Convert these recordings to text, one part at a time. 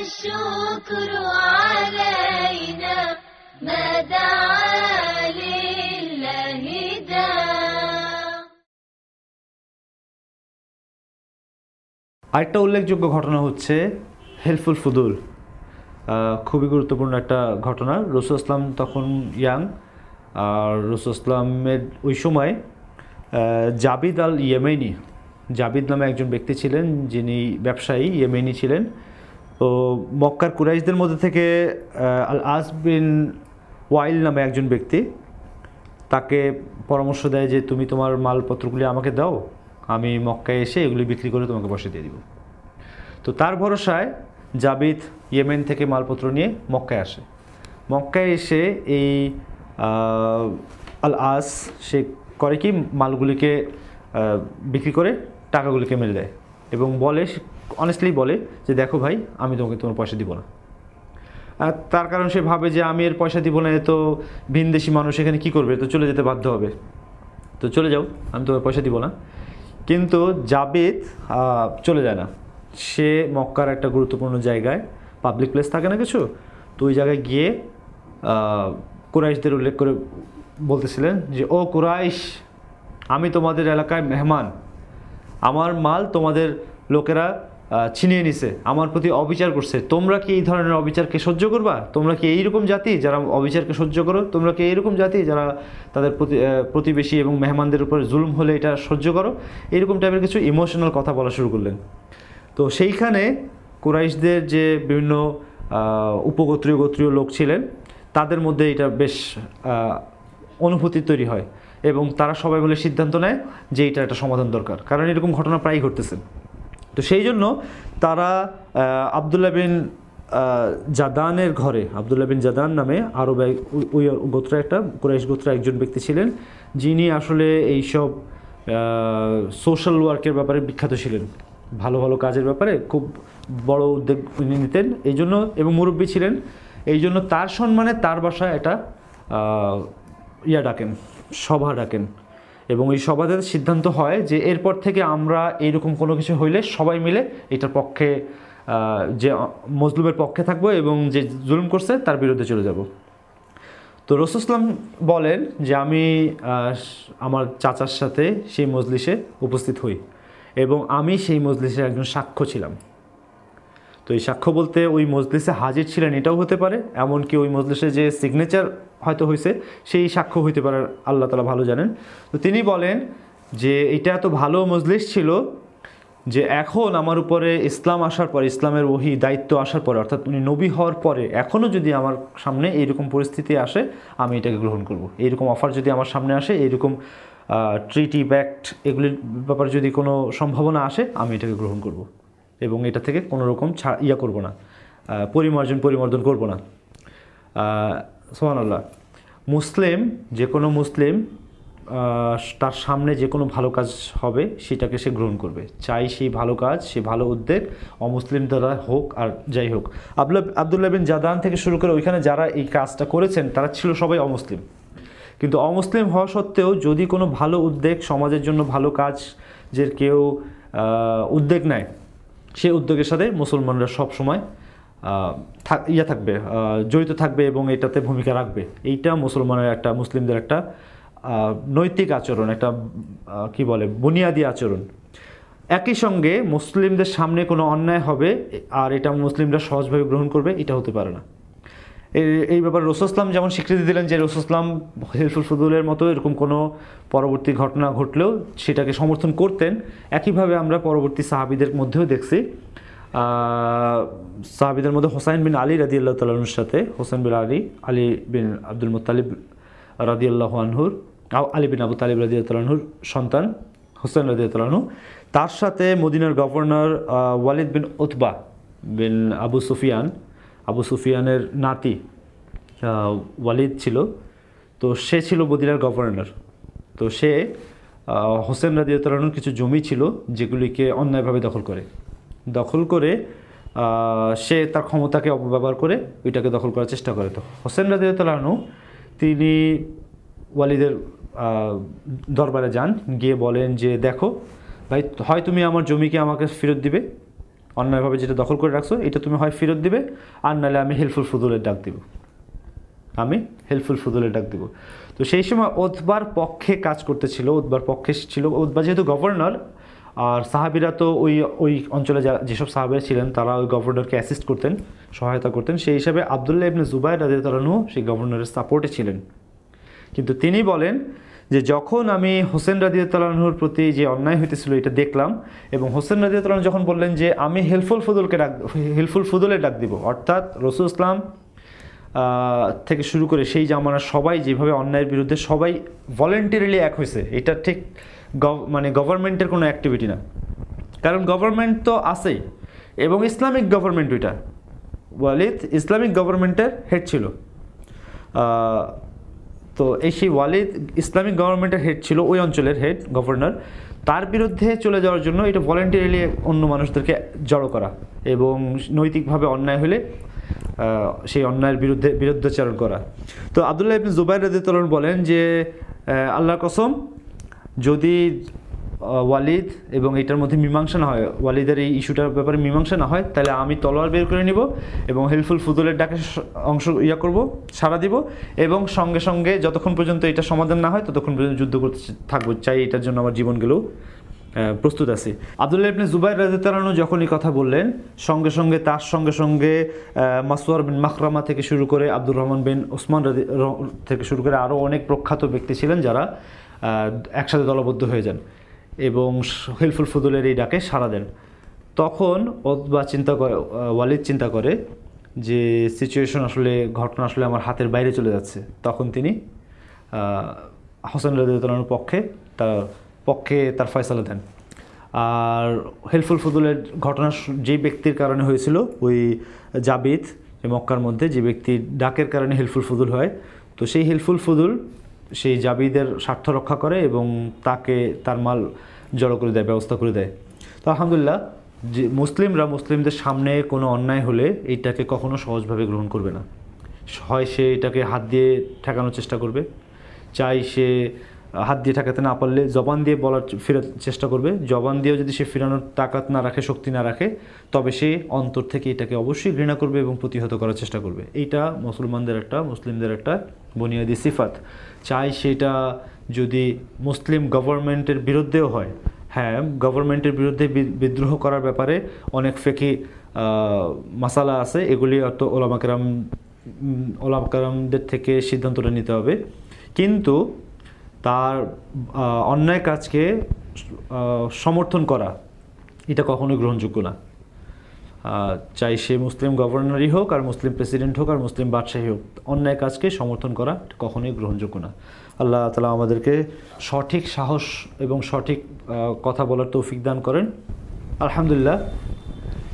الشكر علينا ما دعا لله داع আরেকটা উল্লেখযোগ্য ঘটনা হচ্ছে হেল্পফুল ফুদুল আহ, খুবই গুরুত্বপূর্ণ একটা ঘটনা। রসুল ইসলাম তখন ইয়াং, আর রসুল ইসলামের ওই সময় জাবিদ আল ইয়েমেনি, জাবিদ নামে একজন ব্যক্তি ছিলেন যিনি ব্যবসায়ী, ইয়েমেনি ছিলেন। তো মক্কার কুরাইশদের মধ্যে থেকে আল আস বিন ওয়াইল নামে একজন ব্যক্তি, তাকে পরামর্শ দেয় যে, তুমি তোমার মালপত্রগুলি আমাকে দাও, আমি মক্কায় এসে এগুলি বিক্রি করে তোমাকে বসে দিয়ে দিব। তো তার ভরসায় জাবিদ ইয়েমেন থেকে মালপত্র নিয়ে মক্কায় আসে। মক্কায় এসে এই আল আস সে করে কি, মালগুলিকে বিক্রি করে টাকাগুলিকে মেরে দেয় এবং বলে অনেস্টলি বলে যে, দেখো ভাই, আমি তোমাকে তোমার পয়সা দিব না। তার কারণ সে ভাবে যে, আমি এর পয়সা দিব না, এ তো ভিনদেশি মানুষ, এখানে কি করবে? তো চলে যেতে বাধ্য হবে। তো চলে যাও, আমি তোমার পয়সা দিব না। কিন্তু জাবেদ চলে যায় না। সে মক্কার একটা গুরুত্বপূর্ণ জায়গায় পাবলিক প্লেস থাকে না কিছু? তো ওই জায়গায় গিয়ে কুরাইশদের উল্লেখ করে বলতেছিলেন যে, ও কুরাইশ, আমি তোমাদের এলাকায় মেহমান। আমার মাল তোমাদের লোকেরা ছিনিয়ে নিছে। আমার প্রতি অবিচার করছে। তোমরা কি এই ধরনের অবিচারকে সহ্য করবা? তোমরা কি এইরকম জাতি যারা অবিচারকে সহ্য করো? তোমরা কি এইরকম জাতি যারা তাদের প্রতি প্রতিবেশী এবং মেহমানদের উপর জুলুম হলে এটা সহ্য করো? এরকম টাইপের কিছু ইমোশনাল কথা বলা শুরু করলেন। তো সেইখানে কুরাইশদের যে বিভিন্ন উপগোত্রীয় গোত্রীয় লোক ছিলেন তাদের মধ্যে এটা বেশ অনুভূতি তৈরি হয় এবং তারা সবাই মিলে সিদ্ধান্ত নেয় যে এটা একটা সমাধান দরকার। কারণ এরকম ঘটনা প্রায়ই ঘটতেছে। তো সেই জন্য তারা আহ, আবদুল্লাহ বিন জাদানের ঘরে আবদুল্লাহ বিন জাদান নামে আরব ওই- গোত্রের একটা কুরাইশ গোত্র একজন ব্যক্তি ছিলেন যিনি আসলে এইসব সোশ্যাল ওয়ার্কের ব্যাপারে বিখ্যাত ছিলেন। ভালো ভালো কাজের ব্যাপারে খুব বড় উদ্যোগ নিতেন। এই জন্য এবং মুরব্বী ছিলেন। এই জন্য তার সম্মানে তার বাসায় এটা ইয়া ডাকেন, সভা ডাকেন। এবং এই সভাতে সিদ্ধান্ত হয় যে এরপর থেকে আমরা এইরকম কোনো কিছু হইলে সবাই মিলে এটার পক্ষে যে মজলুমের পক্ষে থাকব এবং যে জুলুম করছে তার বিরুদ্ধে চলে যাব। তো রসুসলাম বলেন যে আমি আমার চাচার সাথে সেই মজলিসে উপস্থিত হই। এবং আমি সেই মজলিসের একজন সাক্ষ্য ছিলাম। তো এই সাক্ষ্য বলতে ওই মজলিসে হাজির ছিলেন এটাও হতে পারে, এমনকি ওই মজলিসে যে সিগনেচার হয়তো হয়েছে সেই সাক্ষ্য হইতে পারে, আল্লাহ তালা ভালো জানেন। তো তিনি বলেন যে এটা এত ভালো মজলিস ছিল যে এখন আমার উপরে ইসলাম আসার পরে, ইসলামের ওহি দায়িত্ব আসার পরে, অর্থাৎ উনি নবী হওয়ার পরে এখনও যদি আমার সামনে এইরকম পরিস্থিতি আসে, আমি এটাকে গ্রহণ করব। এইরকম অফার যদি আমার সামনে আসে, এইরকম ট্রিটি ব্যাক্ট এগুলির ব্যাপারে যদি কোনো সম্ভাবনা আসে, আমি এটাকে গ্রহণ করব। এবং এটা থেকে কোনো রকম ছাড় ইয়া করব না। পরিমার্জন পরিমর্দন করব না। সোহান আল্লাহ মুসলিম, যে কোনো মুসলিম তার সামনে যে কোনো ভালো কাজ হবে, সেটাকে সে গ্রহণ করবে। চাই সেই ভালো কাজ, সে ভালো উদ্যোগ, অমুসলিম দ্বারা হোক আর যাই হোক। আবদুল্লাহ আবদুল্লাহ বিন জাদান থেকে শুরু করে ওইখানে যারা এই কাজটা করেছেন, তারা ছিল সবাই অমুসলিম। কিন্তু অমুসলিম হওয়া সত্ত্বেও যদি কোনো ভালো উদ্যোগ সমাজের জন্য ভালো কাজ যে কেউ উদ্যোগ নেয়, সে উদ্যোগের সাথে মুসলমানরা সব সময় ইয়ে থাকবে জড়িত থাকবে এবং এটাতে ভূমিকা রাখবে। এইটা মুসলমানের একটা, মুসলিমদের একটা নৈতিক আচরণ, একটা কি বলে, বুনিয়াদি আচরণ। একই সঙ্গে মুসলিমদের সামনে কোনো অন্যায় হবে, আর এটা মুসলিমরা সহজভাবে গ্রহণ করবে, এটা হতে পারে না। এই- ব্যাপারে রসুসলাম যেমন স্বীকৃতি দিলেন যে রসুসলাম হেলফুল ফজুলের মতো এরকম কোনো পরবর্তী ঘটনা ঘটলেও সেটাকে সমর্থন করতেন। একইভাবে আমরা পরবর্তী সাহাবিদের মধ্যেও দেখছি। সাহাবিদের মধ্যে হোসাইন বিন আলী রাদি আল্লাহ তালুর সাথে হোসেন বিন আলী আলী বিন আব্দুল মুতালিব রাদি আল্লাহ আনহুর আলী বিন আবু তালিব রাদি তালাহুর সন্তান হোসেন রাদি তালাহু তার সাথে মদিনার governor Walid bin Utba bin Abu Sufyan সুফিয়ানের নাতি ওয়ালিদ ছিল। তো সে ছিল মদিনার গভর্নর তো সে হোসেন রাদিয়াতালানুর কিছু জমি ছিল যেগুলিকে অন্যায়ভাবে দখল করে। দখল করে সে তার ক্ষমতাকে অপব্যবহার করে ওইটাকে দখল করার চেষ্টা করে। তো হোসেন রাজিউতালাহনু তিনি ওয়ালিদের দরবারে যান, গিয়ে বলেন যে, দেখো, ভাই, হয় তুমি আমার জমিকে আমাকে ফেরত দিবে অন্যায়ভাবে যেটা দখল করে রাখছো, এটা তুমি হয় ফেরত দিবে, আর নাহলে আমি হেল্পফুল ফুদুলের ডাক দিব। আমি হেল্পফুল ফুদুলের ডাক দিব। তো সেই সময় ওতবার পক্ষে কাজ করতেছিল, ওতবার পক্ষে ছিল ওতবা যেহেতু গভর্নর আর সাহাবিরা তো ওই ওই অঞ্চলে যা, যেসব সাহাবিরা ছিলেন, তারা ওই গভর্নরকে অ্যাসিস্ট করতেন, সহায়তা করতেন। সেই হিসাবে আবদুল্লাহ ইবনে জুবাইর রাজি তালানু সেই গভর্নরের সাপোর্টে ছিলেন। কিন্তু তিনি বলেন যে যখন আমি হোসেন রাজিউতালাহুর প্রতি যে অন্যায় হইতেছিল এটা দেখলাম এবং হোসেন রাজিউতালাহ যখন বললেন যে আমি হেলফুল ফুদুলকে ডাক হেলফুল ফুদুলে ডাক দিব, অর্থাৎ রসুল ইসলাম থেকে শুরু করে সেই জামানার সবাই যেভাবে অন্যায়ের বিরুদ্ধে সবাই ভলেন্টারিলি এক হয়েছে এটা ঠিক মানে গভর্নমেন্টের কোনো অ্যাক্টিভিটি না। কারণ গভর্নমেন্ট তো আছেই এবং ইসলামিক গভর্নমেন্ট ওইটা। ওয়ালিদ ইসলামিক গভর্নমেন্টের হেড ছিল। তো এই সেই ওয়ালিদ ইসলামিক গভর্নমেন্টের হেড ছিল, ওই অঞ্চলের হেড গভর্নর তার বিরুদ্ধে চলে যাওয়ার জন্য এটা ভলেন্টিয়ারলি অন্য মানুষদেরকে জড়ো করা এবং নৈতিকভাবে অন্যায় হলে সেই অন্যায়ের বিরুদ্ধে বিরুদ্ধাচারণ করা। তো আবদুল্লাহ ইবনে জুবাইর আনহু বলেন যে আল্লাহ কসম, যদি ওয়ালিদ এবং এটার মধ্যে মীমাংসা না হয়। ওয়ালিদের এই ইস্যুটার ব্যাপারে মীমাংসা না হয় তাহলে আমি তলোয়ার বের করে নিব এবং হেল্পফুল ফুদুলের ডাকে অংশ ইয়া করব সাড়া দিব এবং সঙ্গে সঙ্গে যতক্ষণ পর্যন্ত এটা সমাধান না হয় ততক্ষণ পর্যন্ত যুদ্ধ করতে থাকব। চাই এটার জন্য আমার জীবন গেলেও প্রস্তুত আছি। আবদুল্লাহ ইবনে জুবাইর রাজিতারানু যখন এই কথা বললেন সঙ্গে সঙ্গে তার সঙ্গে সঙ্গে আহ, মাসওয়ার বিন মাখরামা থেকে শুরু করে আব্দুর রহমান বিন ওসমান থেকে শুরু করে আরও অনেক প্রখ্যাত ব্যক্তি ছিলেন যারা একসাথে দলবদ্ধ হয়ে যান। এবং হেলফুল ফুদুলের এই ডাকে সাড়া দেন। তখন ওতবা চিন্তা করে ওয়ালিদ চিন্তা করে যে সিচুয়েশন আসলে, ঘটনা আসলে আমার হাতের বাইরে চলে যাচ্ছে। তখন তিনি হোসেন রাজিউদ্দৌলার পক্ষে তার পক্ষে তার ফয়সালা দেন। আর হেলফুল ফুদুলের ঘটনা যেই ব্যক্তির কারণে হয়েছিল, ওই জাবিদ মক্কার মধ্যে যে ব্যক্তির ডাকের কারণে হেলফুল ফুদুল হয়, তো সেই হেলফুল ফুদুল সেই জাবিদের স্বার্থ রক্ষা করে এবং তাকে তার মাল জড়ো করে দেয়, ব্যবস্থা করে দেয়। তো আলহামদুলিল্লাহ, যে মুসলিমরা মুসলিমদের সামনে কোনো অন্যায় হলে এইটাকে কখনো সহজভাবে গ্রহণ করবে না। হয় সে এটাকে হাত দিয়ে ঠেকানোর চেষ্টা করবে, চাই সে হাত দিয়ে ঠেকাতে না পারলে জবান দিয়ে বলার ফেরার চেষ্টা করবে। জবান দিয়েও যদি সে ফেরানোর তাকাত না রাখে, শক্তি না রাখে, তবে সে অন্তর থেকে এটাকে অবশ্যই ঘৃণা করবে এবং প্রতিহত করার চেষ্টা করবে। এইটা মুসলমানদের একটা, মুসলিমদের একটা বুনিয়াদি সিফাত। চাই সেটা যদি মুসলিম গভর্নমেন্টের বিরুদ্ধেও হয়। হ্যাঁ গভর্নমেন্টের বিরুদ্ধে বিদ্রোহ করার ব্যাপারে অনেক ফেকি মাসালা আছে। এগুলি অত ওলামাকেরাম ওলামাকেরামদের থেকে সিদ্ধান্তটা নিতে হবে। কিন্তু তার অন্যায় কাজকে সমর্থন করা, এটা কখনোই গ্রহণযোগ্য না। চাই সে মুসলিম গভর্নরই হোক, আর মুসলিম প্রেসিডেন্ট হোক, আর মুসলিম বাদশাহী হোক, অন্যায় কাজকে সমর্থন করা কখনোই গ্রহণযোগ্য না। আল্লাহ তালা আমাদেরকে সঠিক সাহস এবং সঠিক কথা বলার তৌফিক দান করেন। আলহামদুলিল্লাহ,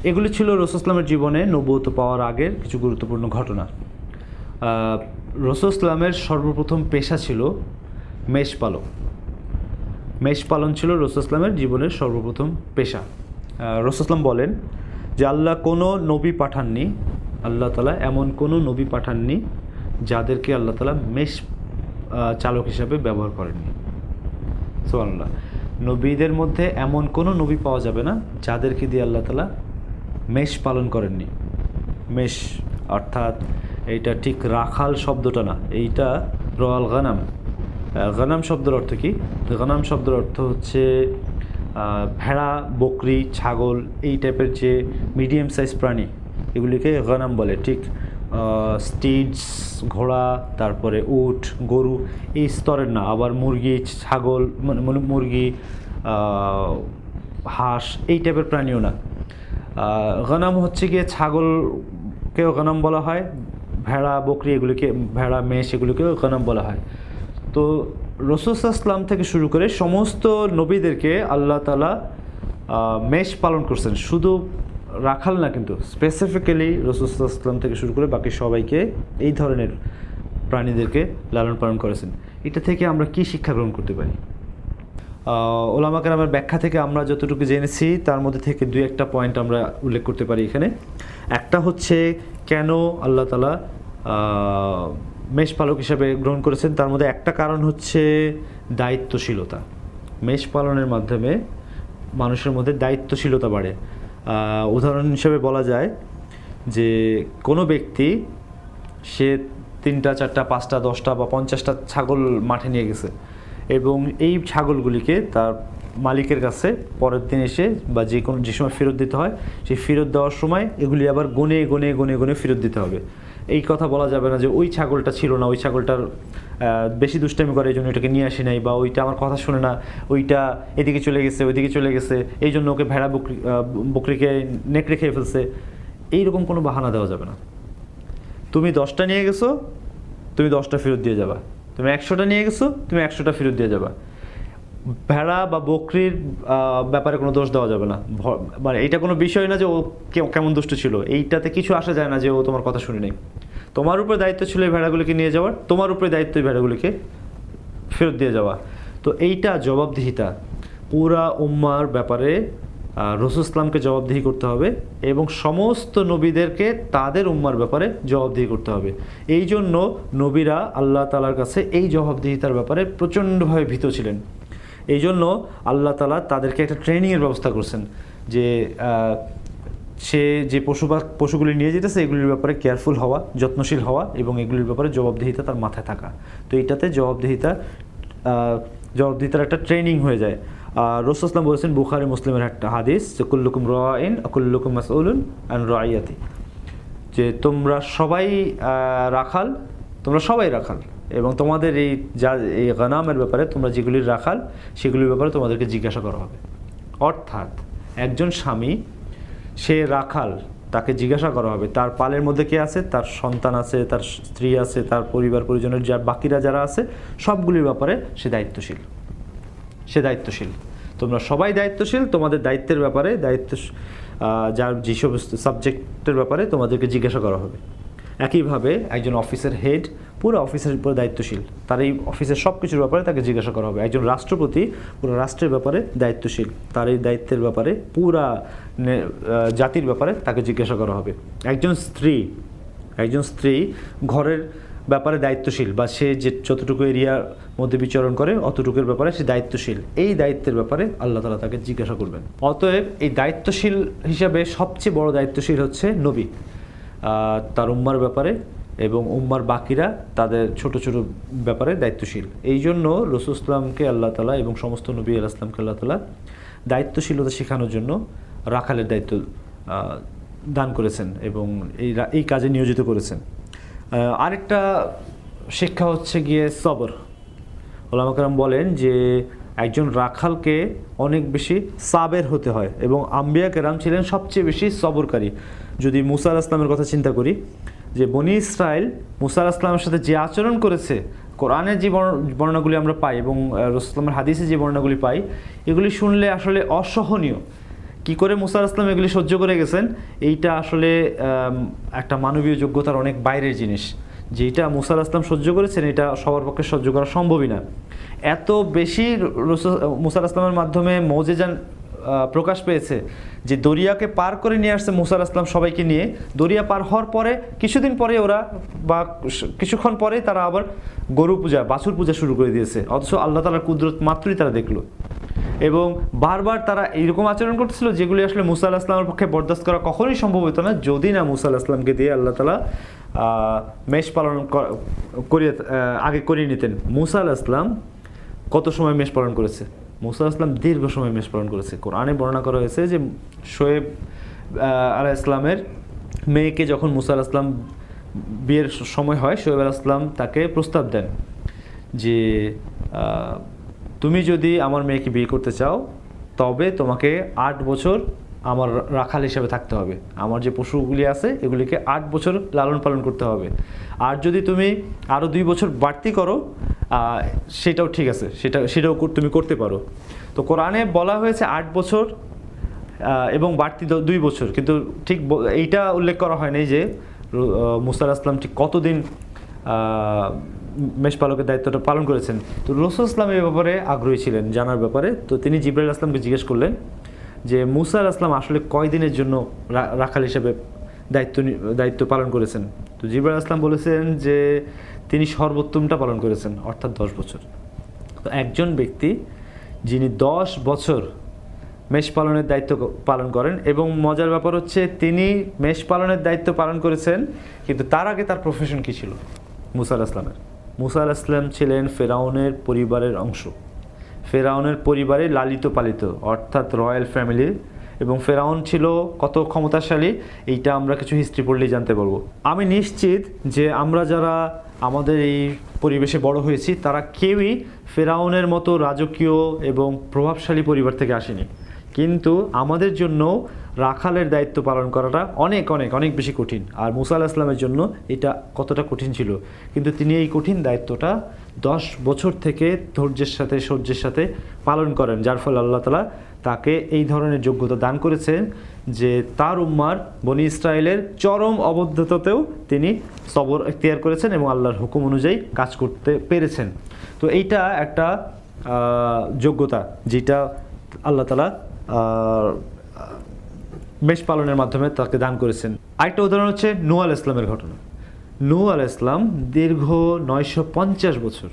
এগুলি ছিল রসুলামের জীবনে নবুয়ত পাওয়ার আগের কিছু গুরুত্বপূর্ণ ঘটনা। ইসলামের সর্বপ্রথম পেশা ছিল মেষ পালক মেষ পালন ছিল রসুল ইসলামের জীবনের সর্বপ্রথম পেশা। রসুল ইসলাম বলেন যে আল্লাহ কোনো নবী পাঠাননি, আল্লাহ তালা এমন কোনো নবী পাঠাননি যাদেরকে আল্লাহ তালা মেষ চালক হিসাবে ব্যবহার করেননি। সোয়াল্লাহ নবীদের মধ্যে এমন কোনো নবী পাওয়া যাবে না যাদেরকে দিয়ে আল্লাহ তালা মেষ পালন করেননি। মেষ অর্থাৎ এইটা ঠিক রাখাল শব্দটা না, এইটা রয়াল গানাম। গানাম শব্দের অর্থ কি? গানাম শব্দের অর্থ হচ্ছে ভেড়া, বকরি, ছাগল, এই টাইপের যে মিডিয়াম সাইজ প্রাণী, এগুলিকে গানাম বলে। ঠিক স্টিডস, ঘোড়া, তারপরে উট, গরু, এই স্তরের না। আবার মুরগি, ছাগল মানে মুরগি হাঁস, এই টাইপের প্রাণীও না। গনাম হচ্ছে গিয়ে ছাগলকেও গনাম বলা হয়, ভেড়া, বকরি, এগুলিকে, ভেড়া, মেষ, এগুলিকেও গনাম বলা হয়। তো রসুলাম থেকে শুরু করে সমস্ত নবীদেরকে আল্লাহ তালা মেষ পালন করছেন। শুধু রাখাল না কিন্তু স্পেসিফিক্যালি রসুলাম থেকে শুরু করে বাকি সবাইকে এই ধরনের প্রাণীদেরকে লালন পালন করেছেন। এটা থেকে আমরা কি শিক্ষা গ্রহণ করতে পারি? ওলামা কেরামের ব্যাখ্যা থেকে আমরা যতটুকু জেনেছি, তার মধ্যে থেকে দুই একটা পয়েন্ট আমরা উল্লেখ করতে পারি এখানে। একটা হচ্ছে কেন আল্লাহ তালা মেষ পালক হিসাবে গ্রহণ করেছেন, তার মধ্যে একটা কারণ হচ্ছে দায়িত্বশীলতা। মেষ পালনের মাধ্যমে মানুষের মধ্যে দায়িত্বশীলতা বাড়ে। উদাহরণ হিসেবে বলা যায় যে কোনো ব্যক্তি, সে তিনটা, চারটা, পাঁচটা, দশটা বা পঞ্চাশটা ছাগল মাঠে নিয়ে গেছে এবং এই ছাগলগুলিকে তার মালিকের কাছে পরের দিন এসে বা যে কোনো, যে সময় ফেরত দিতে হয়, সেই ফেরত দেওয়ার সময় এগুলি আবার গনে গনে গনে গনে ফেরত দিতে হবে। এই কথা বলা যাবে না যে ওই ছাগলটা ছিল না, ওই ছাগলটার বেশি দুষ্টামি করে, এই জন্য এটাকে নিয়ে আসি নাই বা ওইটা আমার কথা শুনে না, ওইটা এদিকে চলে গেছে, ওইদিকে চলে গেছে, এই জন্য ওকে ভেড়া বকরি বকরিকে নেকড়ে খেয়ে ফেলছে। এইরকম কোনো বাহানা দেওয়া যাবে না। তুমি দশটা নিয়ে গেছো, তুমি দশটা ফেরত দিয়ে যাবা। তুমি একশোটা নিয়ে গেছো, তুমি একশোটা ফেরত দিয়ে যাবা। ভেড়া বা বকরির ব্যাপারে কোনো দোষ দেওয়া যাবে না। মানে এটা কোনো বিষয় না যে ও কেমন দুষ্ট ছিল। এইটাতে কিছু আসা যায় না যে ও তোমার কথা শুনে নেই। তোমার উপরে দায়িত্ব ছিল এই ভেড়াগুলিকে নিয়ে যাওয়ার, তোমার উপরে দায়িত্ব এই ভেড়াগুলিকে ফেরত দিয়ে যাওয়া। তো এইটা জবাবদিহিতা। পুরা উম্মার ব্যাপারে রসুল ইসলামকে জবাবদিহি করতে হবে এবং সমস্ত নবীদেরকে তাদের উম্মার ব্যাপারে জবাবদিহি করতে হবে। এই জন্য নবীরা আল্লাহ তালার কাছে এই জবাবদিহিতার ব্যাপারে প্রচণ্ডভাবে ভীত ছিলেন। এই জন্য আল্লাহ তালা তাদেরকে একটা ট্রেনিংয়ের ব্যবস্থা করছেন যে সে যে পশু পশুগুলি নিয়ে যেতেছে, এগুলির ব্যাপারে কেয়ারফুল হওয়া, যত্নশীল হওয়া এবং এগুলির ব্যাপারে জবাবদিহিতা তার মাথায় থাকা। তো এইটাতে জবাবদিহিতা জবাবদিহিতার একটা ট্রেনিং হয়ে যায়। আর রসুলাম বলেছেন, বুখারি, মুসলিমের একটা হাদিস, যে কুল্লুকুম রাইন কুল্লুকুম মাসউলুন আন রাইয়াতি। যে তোমরা সবাই রাখাল, তোমরা সবাই রাখাল এবং তোমাদের এই যা, এই গানামের ব্যাপারে তোমরা যেগুলি রাখাল, সেগুলির ব্যাপারে তোমাদেরকে জিজ্ঞাসা করা হবে। অর্থাৎ একজন স্বামী সে রাখাল, তাকে জিজ্ঞাসা করা হবে, তার পালের মধ্যে কে আছে? তার সন্তান আছে, তার স্ত্রী আছে, তার পরিবার, পরিজনের যা বাকিরা যারা আছে, সবগুলির ব্যাপারে সে দায়িত্বশীল। সে দায়িত্বশীল। তোমরা সবাই দায়িত্বশীল, তোমাদের দায়িত্বের ব্যাপারে, দায়িত্ব যার যে সমস্ত সাবজেক্টের ব্যাপারে তোমাদেরকে জিজ্ঞাসা করা হবে। একইভাবে একজন অফিসের হেড পুরো অফিসের উপরে দায়িত্বশীল। তার এই অফিসের সব কিছুর ব্যাপারে তাকে জিজ্ঞাসা করা হবে। একজন রাষ্ট্রপতি পুরো রাষ্ট্রের ব্যাপারে দায়িত্বশীল। তার এই দায়িত্বের ব্যাপারে পুরা জাতির ব্যাপারে তাকে জিজ্ঞাসা করা হবে। একজন স্ত্রী একজন স্ত্রী ঘরের ব্যাপারে দায়িত্বশীল বা সে যে যতটুকু এরিয়ার মধ্যে বিচরণ করে, অতটুকুর ব্যাপারে সে দায়িত্বশীল। এই দায়িত্বের ব্যাপারে আল্লাহ তালা তাকে জিজ্ঞাসা করবেন। অতএব এই দায়িত্বশীল হিসাবে সবচেয়ে বড় দায়িত্বশীল হচ্ছে নবী। তার উম্মার ব্যাপারে এবং উম্মার বাকিরা তাদের ছোট ছোট ব্যাপারে দায়িত্বশীল। এই জন্য রসুল ইসলামকে আল্লাহ তালা এবং সমস্ত নবী আল্লাহ ইসলামকে আল্লাহ তালা দায়িত্বশীলতা শেখানোর জন্য রাখালের দায়িত্ব দান করেছেন এবং এই এই কাজে নিয়োজিত করেছেন। আরেকটা শিক্ষা হচ্ছে গিয়ে সবর। ওলামা কালাম বলেন যে একজন রাখালকে অনেক বেশি সাবের হতে হয় এবং আম্বিয়া কেরাম ছিলেন সবচেয়ে বেশি সবরকারী। যদি মুসার আসলামের কথা চিন্তা করি, যে বনি ইসরায়েল মুসার আসলামের সাথে যে আচরণ করেছে, কোরআনের যে বর্ণনাগুলি আমরা পাই এবং রসুলামের হাদিসে যে বর্ণনাগুলি পাই, এগুলি শুনলে আসলে অসহনীয়। কি করে মুসার আসলাম এগুলি সহ্য করে গেছেন? এইটা আসলে একটা মানবীয় যোগ্যতার অনেক বাইরের জিনিস। যেটা মুসা আলাহ ইসলাম সহ্য করেছেন, এটা সবার পক্ষে সহ্য করা সম্ভবই না। এত বেশি রসুল- মুসা আলাহ মাধ্যমে মৌজেজান প্রকাশ পেয়েছে যে দরিয়াকে পার করে নিয়ে আসছে মুসা আসলাম সবাইকে নিয়ে। দরিয়া পার হওয়ার পরে, কিছুদিন পরে ওরা বা কিছুক্ষণ পরে তারা আবার গরু পূজা, বাছুর পূজা শুরু করে দিয়েছে। অথচ আল্লাহ তালার কুদরত মাত্রই তারা দেখল। এবং বারবার তারা এইরকম আচরণ করতেছিল যেগুলি আসলে মুসা আল্লাহ আসলামের পক্ষে বরদাস্ত করা কখনোই সম্ভব হতো না। যদি না মুসা আল্লাহ ইসলামকে দিয়ে আল্লাহ তালা মেষ পালন করিয়ে আগে করিয়ে নিতেন। মুসা আল্লাহ আসলাম কত সময় মেষ পালন করেছে? মুসা ইসলাম দীর্ঘ সময় মেষ পালন করেছে। কোরআনে বর্ণনা করা হয়েছে যে শোয়েব আলাহ ইসলামের মেয়েকে যখন মুসা আল ইসলাম বিয়ের সময় হয়, শোয়েব আলাহ ইসলাম তাকে প্রস্তাব দেন যে তুমি যদি আমার মেয়েকে বিয়ে করতে চাও, তবে তোমাকে আট বছর আমার রাখাল হিসেবে থাকতে হবে। আমার যে পশুগুলি আছে এগুলিকে আট বছর লালন পালন করতে হবে। আর যদি তুমি আরও দুই বছর বাড়তি করো সেটাও ঠিক আছে। সেটা সেটাও তুমি করতে পারো। তো কোরআনে বলা হয়েছে আট বছর এবং বাড়তি দুই বছর। কিন্তু ঠিক এইটা উল্লেখ করা হয়নি যে রু- আহ, মুসা আলাহিসাম ঠিক কতদিন মেষপালকের দায়িত্বটা পালন করেছেন। তো রসুল ইসলাম এই ব্যাপারে আগ্রহী ছিলেন জানার ব্যাপারে। তো তিনি জিব্রাইল আসলামকে জিজ্ঞেস করলেন যে মুসা আসলাম আসলে কয়দিনের জন্য রাখাল হিসেবে দায়িত্ব দায়িত্ব পালন করেছেন? তো জিব্রাইল আসলাম বলেছেন যে তিনি সর্বোত্তমটা পালন করেছেন, অর্থাৎ দশ বছর। তো একজন ব্যক্তি যিনি দশ বছর মেষ পালনের দায়িত্ব পালন করেন এবং মজার ব্যাপার হচ্ছে তিনি মেষ পালনের দায়িত্ব পালন করেছেন, কিন্তু তার আগে তার প্রফেশন কী ছিল? মুসা আল ইসলামের আসলাম ছিলেন ফেরাউনের পরিবারের অংশ। ফেরাউনের পরিবারে লালিত পালিত, অর্থাৎ রয়্যাল ফ্যামিলি। এবং ফেরাউন ছিল কত ক্ষমতাশালী, এইটা আমরা কিছু হিস্ট্রি পড়লেই জানতে পারব। আমি নিশ্চিত যে আমরা যারা আমাদের এই পরিবেশে বড় হয়েছি, তারা কেউই ফেরাউনের মতো রাজকীয় এবং প্রভাবশালী পরিবার থেকে আসেনি। কিন্তু আমাদের জন্য রাখালের দায়িত্ব পালন করাটা অনেক অনেক অনেক বেশি কঠিন। আর মুসা আলাহ ইসলামের জন্য এটা কতটা কঠিন ছিল? কিন্তু তিনি এই কঠিন দায়িত্বটা দশ বছর থেকে ধৈর্যের সাথে, সহ্যের সাথে পালন করেন, যার ফলে আল্লাহ তালা তাকে এই ধরনের যোগ্যতা দান করেছেন যে তার উম্মার বনি ইসরায়েলের চরম অবদ্ধতাতেও তিনি সবর এখতিয়ার করেছেন এবং আল্লাহর হুকুম অনুযায়ী কাজ করতে পেরেছেন। তো এইটা একটা যোগ্যতা যেটা আল্লাহ তালা মেষ পালনের মাধ্যমে তাকে দান করেছেন। আরেকটা উদাহরণ হচ্ছে নুয়াল আল ইসলামের ঘটনা। নুয়াল আল ইসলাম দীর্ঘ নয়শো পঞ্চাশ বছর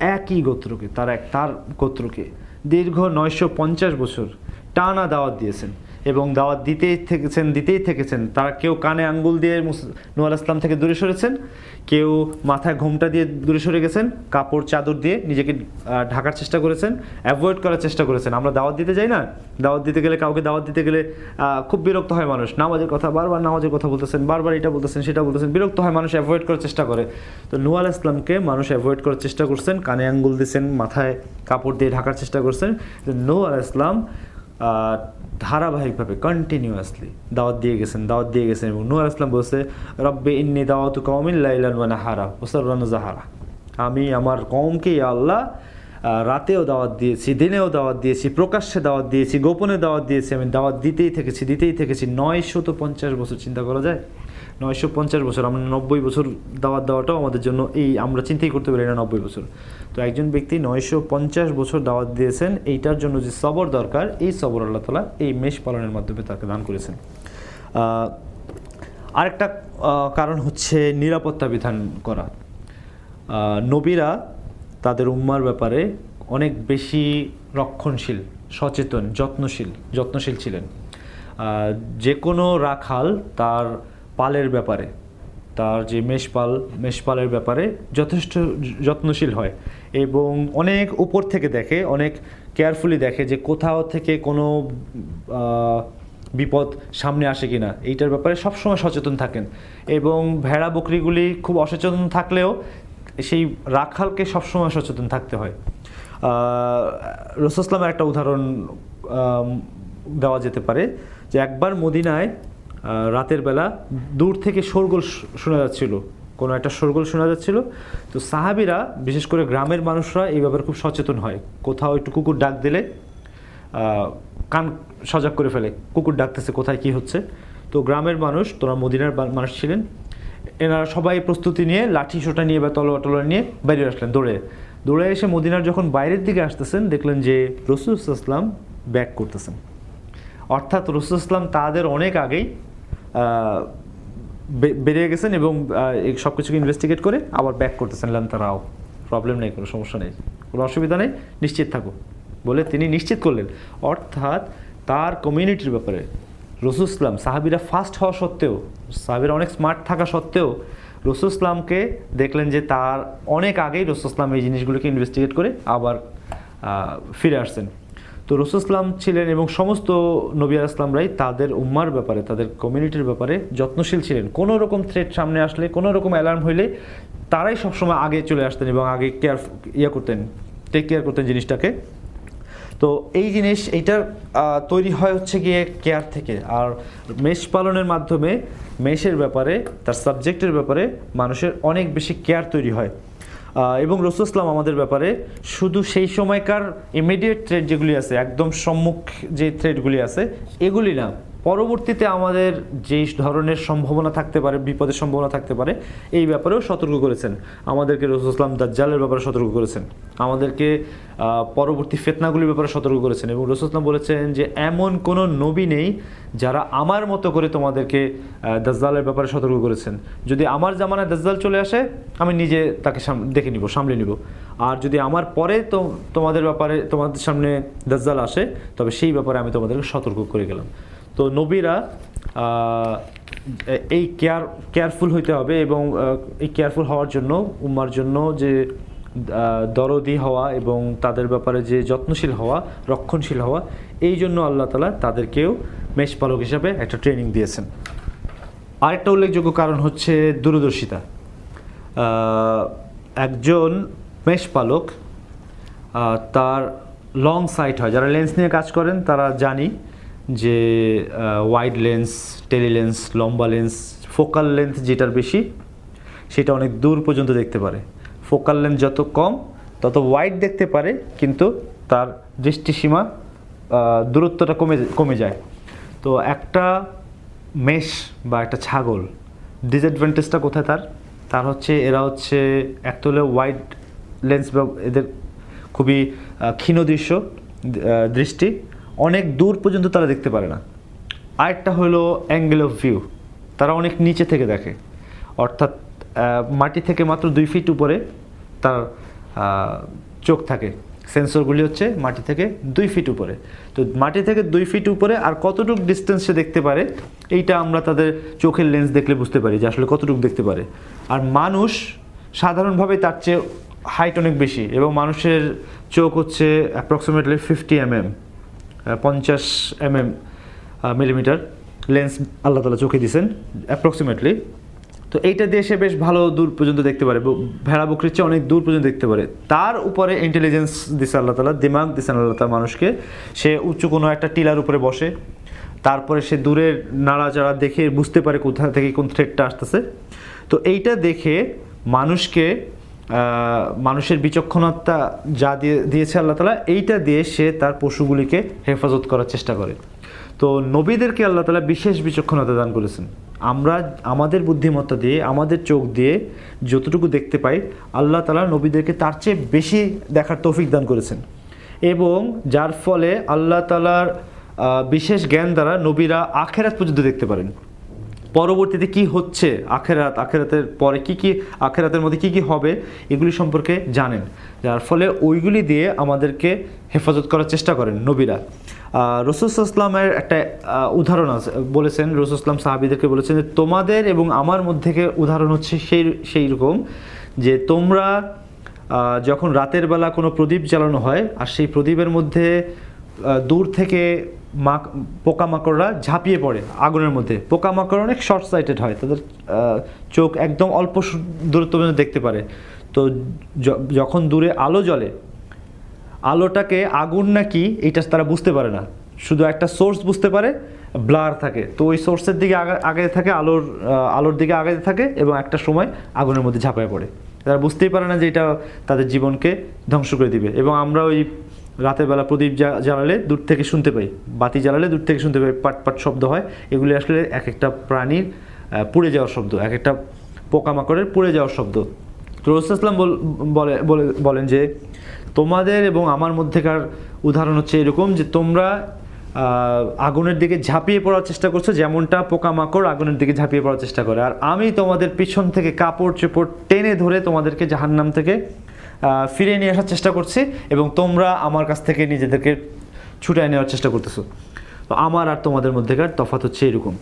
একই গোত্রকে, তার এক, তার গোত্রকে দীর্ঘ নয়শো পঞ্চাশ বছর টানা দাওয়াত দিয়েছেন। এবং দাওয়াত দিতেই থেকেছেন দিতেই থেকেছেন। তারা কেউ কানে আঙ্গুল দিয়ে নূহ আলাইহিস ইসলাম থেকে দূরে সরেছেন, কেউ মাথায় ঘোমটা দিয়ে দূরে সরে গেছেন, কাপড় চাদর দিয়ে নিজেকে ঢাকার চেষ্টা করেছেন, অ্যাভয়েড করার চেষ্টা করেছেন। আমরা দাওয়াত দিতে যাই না? দাওয়াত দিতে গেলে কাউকে দাওয়াত দিতে গেলে খুব বিরক্ত হয় মানুষ। নামাজের কথা, বারবার নামাজের কথা বলতেছেন, বারবার এটা বলতেছেন, সেটা বলতেছেন, বিরক্ত হয় মানুষ, অ্যাভয়েড করার চেষ্টা করে। তো নূহ আলাইহিস ইসলামকে মানুষ অ্যাভয়েড করার চেষ্টা করছেন, কানে আঙ্গুল দিয়েছেন মাথায় কাপড় দিয়ে ঢাকার চেষ্টা করছেন। নূহ আলাইহিস ইসলাম ধারাবাহিকভাবে কন্টিনিউয়াসলি দাওয়াত দিয়ে গেছেন, দাওয়াত দিয়ে গেছেন এবং আলাইহিস ইসলাম বলছে, রব্বে ইন্নি দাওয়াত লাইলান হারা ওয়াসাররান জাহারা। আমি আমার কমকে আল্লাহ রাতেও দাওয়াত দিয়েছি, দিনেও দাওয়াত দিয়েছি, প্রকাশ্যে দাওয়াত দিয়েছি, গোপনে দাওয়াত দিয়েছি, আমি দাওয়াত দিতেই থেকেছি দিতেই থেকেছি। নয় শত পঞ্চাশ বছর চিন্তা করা যায়? নয়শো পঞ্চাশ বছর, আমরা নব্বই বছর দাওয়াত দেওয়াটাও আমাদের জন্য এই আমরা চিন্তাই করতে পারি না নব্বই বছর। তো একজন ব্যক্তি নয়শো পঞ্চাশ বছর দাওয়াত দিয়েছেন, এইটার জন্য যে সবর দরকার, এই সবর আল্লাহ তালা এই মেষ পালনের মাধ্যমে তাকে দান করেছেন। আরেকটা কারণ হচ্ছে নিরাপত্তা বিধান করা। নবীরা তাদের উম্মার ব্যাপারে অনেক বেশি রক্ষণশীল, সচেতন, যত্নশীল যত্নশীল ছিলেন। যে কোনো রাখাল তার পালের ব্যাপারে, তার যে মেষপাল, মেষপালের ব্যাপারে যথেষ্ট যত্নশীল হয় এবং অনেক উপর থেকে দেখে, অনেক কেয়ারফুলি দেখে যে কোথাও থেকে কোনো বিপদ সামনে আসে কিনা। এইটার ব্যাপারে সবসময় সচেতন থাকেন এবং ভেড়া বকরিগুলি খুব অসচেতন থাকলেও সেই রাখালকে সবসময় সচেতন থাকতে হয়। রসুসলামের একটা উদাহরণ দেওয়া যেতে পারে যে একবার মদিনায় রাতের বেলা দূর থেকে শোরগোল শোনা যাচ্ছিল। কোনো একটা শোরগোল শোনা যাচ্ছিল। তো সাহাবিরা, বিশেষ করে গ্রামের মানুষরা এই ব্যাপারে খুব সচেতন হয়। কোথাও একটু কুকুর ডাক দিলে কান সজাগ করে ফেলে, কুকুর ডাকতেছে কোথায়, কি হচ্ছে? তো গ্রামের মানুষ, তোরা মদিনার মানুষ ছিলেন, এনারা সবাই প্রস্তুতি নিয়ে লাঠি সোটা নিয়ে বা তলোয়ার টলোয়ার নিয়ে বাইরে আসলেন, দৌড়ে। দৌড়ে এসে মদিনার যখন বাইরের দিকে আসতেছেন, দেখলেন যে রসুল ইসলাম ব্যাক করতেছেন। অর্থাৎ রসুল ইসলাম তাদের অনেক আগেই বেরিয়ে গেছেন এবং সব কিছুকে ইনভেস্টিগেট করে আবার ব্যাক করতেছেন লান তারাও প্রবলেম নেই, কোনো সমস্যা নেই। কোনো অসুবিধা নেই, নিশ্চিত থাকো বলে তিনি নিশ্চিত করলেন। অর্থাৎ তার কমিউনিটির ব্যাপারে রসুল ইসলাম, সাহাবিরা ফাস্ট হওয়া সত্ত্বেও, সাহাবিরা অনেক স্মার্ট থাকা সত্ত্বেও রসুল ইসলামকে দেখলেন যে তার অনেক আগেই রসুল ইসলাম এই জিনিসগুলোকে ইনভেস্টিগেট করে আবার ফিরে আসছেন। তো রসুল ইসলাম ছিলেন এবং সমস্ত নবী ইসলামরাই তাদের উম্মার ব্যাপারে, তাদের কমিউনিটির ব্যাপারে যত্নশীল ছিলেন। কোনো রকম থ্রেট সামনে আসলে, কোনো রকম অ্যালার্ম হইলে তারাই সবসময় আগে চলে আসতেন এবং আগে কেয়ার ইয়ে করতেন টেক কেয়ার করতেন জিনিসটাকে। তো এই জিনিস এইটার তৈরি হয় হচ্ছে গিয়ে কেয়ার থেকে। আর মেষ পালনের মাধ্যমে, মেষের ব্যাপারে, তার সাবজেক্টের ব্যাপারে মানুষের অনেক বেশি কেয়ার তৈরি হয়। এবং রসুল ইসলাম আমাদের ব্যাপারে শুধু সেই সময়কার ইমিডিয়েট থ্রেড যেগুলি আছে, একদম সম্মুখ যে থ্রেডগুলি আছে, এগুলি না। পরবর্তীতে আমাদের যেই ধরনের সম্ভাবনা থাকতে পারে, বিপদের সম্ভাবনা থাকতে পারে, এই ব্যাপারেও সতর্ক করেছেন। আমাদেরকে রসুলাম দাজ্জালের ব্যাপারে সতর্ক করেছেন। আমাদেরকে পরবর্তী ফেতনাগুলির ব্যাপারে সতর্ক করেছেন এবং রসুলাম বলেছেন যে, এমন কোনো নবী নেই যারা আমার মতো করে তোমাদেরকে দাজ্জালের ব্যাপারে সতর্ক করেছেন। যদি আমার জামানায় দাজ্জাল চলে আসে, আমি নিজে তাকে দেখে নিব, সামলে নিব। আর যদি আমার পরে তো, তোমাদের ব্যাপারে, তোমাদের সামনে দাজ্জাল আসে, তবে সেই ব্যাপারে আমি তোমাদেরকে সতর্ক করে গেলাম। তো নবীরা এই কেয়ার, কেয়ারফুল হইতে হবে এবং এই কেয়ারফুল হওয়ার জন্য, উম্মার জন্য যে দরদি হওয়া এবং তাদের ব্যাপারে যে যত্নশীল হওয়া, রক্ষণশীল হওয়া, এই জন্য আল্লাহ তালা তাদেরকেও মেষপালক হিসাবে একটা ট্রেনিং দিয়েছেন। আরেকটা উল্লেখযোগ্য কারণ হচ্ছে দূরদর্শিতা। একজন মেষপালক তার লং সাইট হয়। যারা লেন্স নিয়ে কাজ করেন, তারা জানি যে ওয়াইড লেন্স টেলি লেন্স লম্বা লেন্স ফোকাল লেন্থ যেটার বেশি, সেটা অনেক দূর পর্যন্ত দেখতে পারে। ফোকাল লেন্থ যত কম, তত ওয়াইড দেখতে পারে, কিন্তু তার দৃষ্টিসীমা দূরত্বটা কমে কমে যায়। তো একটা মেষ বা একটা ছাগল ডিসঅ্যাডভান্টেজটা কোথায় তার? তার হচ্ছে, এরা হচ্ছে, এক হলে ওয়াইড লেন্স বা এদের খুবই ক্ষীণ দৃশ্য দৃষ্টি। অনেক দূর পর্যন্ত তারা দেখতে পারে না। আরেকটা হলো অ্যাঙ্গেল অফ ভিউ তারা অনেক নিচে থেকে দেখে। অর্থাৎ মাটি থেকে মাত্র দুই ফিট উপরে তার চোখ থাকে। সেন্সরগুলি হচ্ছে মাটি থেকে দুই ফিট উপরে। তো মাটি থেকে দুই ফিট উপরে আর কতটুকু ডিস্টেন্স সে দেখতে পারে, এইটা আমরা তাদের চোখের লেন্স দেখলে বুঝতে পারি যে আসলে কতটুকু দেখতে পারে। আর মানুষ সাধারণভাবে তার চেয়ে হাইট অনেক বেশি এবং মানুষের চোখ হচ্ছে অ্যাপ্রক্সিমেটলি ফিফটি এমএম পঞ্চাশ এম এম মিলিমিটার লেন্স আল্লাহ তালা চোখে দিয়েছেন অ্যাপ্রক্সিমেটলি তো এইটা দিয়ে সে বেশ ভালো দূর পর্যন্ত দেখতে পারে ভেড়া বকরির চেয়ে অনেক দূর পর্যন্ত দেখতে পারে। তার উপরে ইন্টেলিজেন্স দিছে আল্লাহ তালা দিমাগ দিছেন আল্লাহ তালা মানুষকে। সে উঁচু কোনো একটা টিলার উপরে বসে, তারপরে সে দূরের নাড়াচাড়া দেখে বুঝতে পারে কোথা থেকে কোন থ্রেডটা আসতেছে। তো এইটা দেখে মানুষকে মানুষের বিচক্ষণতা যা দিয়ে, দিয়েছে আল্লাহ তালা, এইটা দিয়ে সে তার পশুগুলিকে হেফাজত করার চেষ্টা করে। তো নবীদেরকে আল্লাহ তালা বিশেষ বিচক্ষণতা দান করেছেন। আমরা আমাদের বুদ্ধিমত্তা দিয়ে, আমাদের চোখ দিয়ে যতটুকু দেখতে পাই, আল্লাহ তালা নবীদেরকে তার চেয়ে বেশি দেখার তৌফিক দান করেছেন। এবং যার ফলে আল্লাহ তালার বিশেষ জ্ঞান দ্বারা নবীরা আখেরাত পর্যন্ত দেখতে পারেন। পরবর্তীতে কি হচ্ছে? আখেরাত, আখেরাতের পরে কি কি, আখেরাতের মধ্যে কি কি হবে? এগুলি সম্পর্কে জানেন। যার ফলে ওইগুলি দিয়ে আমাদেরকে হেফাজত করার চেষ্টা করেন নবীরা। রসুলামের একটা উদাহরণ আছে, বলেছেন রসুলাম সাহাবিদেরকে বলেছেন যে, তোমাদের এবং আমার মধ্যে উদাহরণ হচ্ছে সেই সেই রকম যে, তোমরা যখন রাতের বেলা কোনো প্রদীপ জ্বালানো হয়, আর সেই প্রদীপের মধ্যে দূর থেকে মাক, পোকামাকড়রা ঝাঁপিয়ে পড়ে আগুনের মধ্যে। পোকামাকড় অনেক শর্ট সাইটেড হয়, তাদের চোখ একদম অল্প দূরত্ব পর্যন্ত দেখতে পারে। তো যখন দূরে আলো জ্বলে, আলোটাকে আগুন নাকি এইটা তারা বুঝতে পারে না। শুধু একটা সোর্স বুঝতে পারে ব্লার থাকে। তো ওই সোর্সের দিকে আগা- আগে থাকে, আলোর আলোর দিকে আগে থাকে এবং একটা সময় আগুনের মধ্যে ঝাঁপায় পড়ে। তারা বুঝতেই পারে না যে এটা তাদের জীবনকে ধ্বংস করে দিবে। এবং আমরা ওই রাতের বেলা প্রদীপ জ্বালালে দূর থেকে শুনতে পাই। বাতি জ্বালালে দূর থেকে শুনতে পাই, পাট পাট শব্দ হয়। এগুলি আসলে এক একটা প্রাণীর পুড়ে যাওয়ার শব্দ এক একটা পোকামাকড়ের পুড়ে যাওয়ার শব্দ। তো রসুলাম বলে বলে বলেন যে, তোমাদের এবং আমার মধ্যেকার উদাহরণ হচ্ছে এরকম যে, তোমরা আগুনের দিকে ঝাঁপিয়ে পড়ার চেষ্টা করছ, যেমনটা পোকামাকড় আগুনের দিকে ঝাঁপিয়ে পড়ার চেষ্টা করে। আর আমি তোমাদের পিছন থেকে কাপড় চোপড় টেনে ধরে তোমাদেরকে জাহান্নাম থেকে ফিরিয়ে নিয়ে আসার চেষ্টা করছি এবং তোমরা আমার কাছ থেকে নিজেদেরকে ছুটায় নেওয়ার চেষ্টা করতেছো। তো আমার আর তোমাদের মধ্যেকার তফাৎ হচ্ছে এরকম।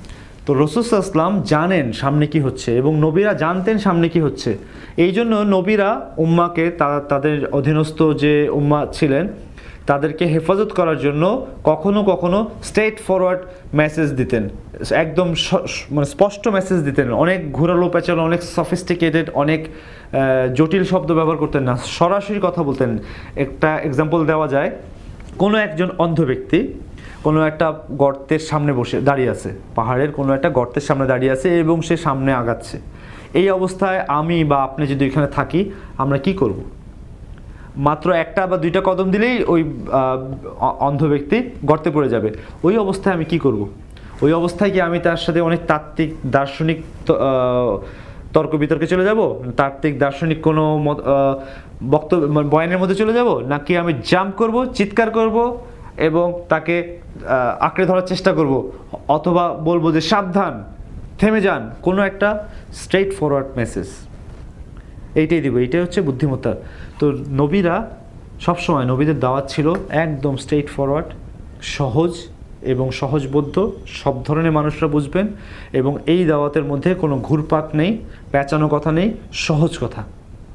তো রসুলাম জানেন সামনে কি হচ্ছে এবং নবীরা জানতেন সামনে কি হচ্ছে। এই জন্য নবীরা উম্মাকে তা- তাদের অধীনস্থ যে উম্মা ছিলেন, তাদেরকে হেফাজত করার জন্য কখনো কখনো স্ট্রেট ফরওয়ার্ড মেসেজ দিতেন। একদম মানে স্পষ্ট মেসেজ দিতেন। অনেক ঘোরালো, পেঁচালো, অনেক সফিস্টিকেটেড অনেক জটিল শব্দ ব্যবহার করতেন না। সরাসরি কথা বলতেন। একটা এক্সাম্পল দেওয়া যায়। কোনো একজন অন্ধ ব্যক্তি কোনো একটা গর্তের সামনে বসে দাঁড়িয়ে আছে। পাহাড়ের কোনো একটা গর্তের সামনে দাঁড়িয়ে আছে এবং সে সামনে আগাচ্ছে। এই অবস্থায় আমি বা আপনি যদি এখানে থাকি, আমরা কি করব? মাত্র একটা বা দুইটা কদম দিলেই ওই অন্ধ ব্যক্তি গর্তে পড়ে যাবে। ওই অবস্থায় আমি কি করব? ওই অবস্থায় কি আমি তার সাথে অনেক তাত্ত্বিক, দার্শনিক তর্ক বিতর্কে চলে যাব? তাত্ত্বিক, দার্শনিক কোনো বক্তব্য মানে বয়ানের মধ্যে চলে যাব? নাকি আমি জাম্প করব, চিৎকার করব এবং তাকে আঁকড়ে ধরার চেষ্টা করব? অথবা বলব যে সাবধান, থেমে যান। কোনো একটা স্ট্রেট ফরওয়ার্ড মেসেজ এইটাই দিব। এইটাই হচ্ছে বুদ্ধিমত্তা। তো নবীরা সবসময়, নবীদের দাওয়াত ছিল একদম স্ট্রেট ফরওয়ার্ড সহজ এবং সহজবোধ্য সব ধরনের মানুষরা বুঝবেন এবং এই দাওয়াতের মধ্যে কোনো ঘুরপাক নেই, পেঁচানো কথা নেই, সহজ কথা।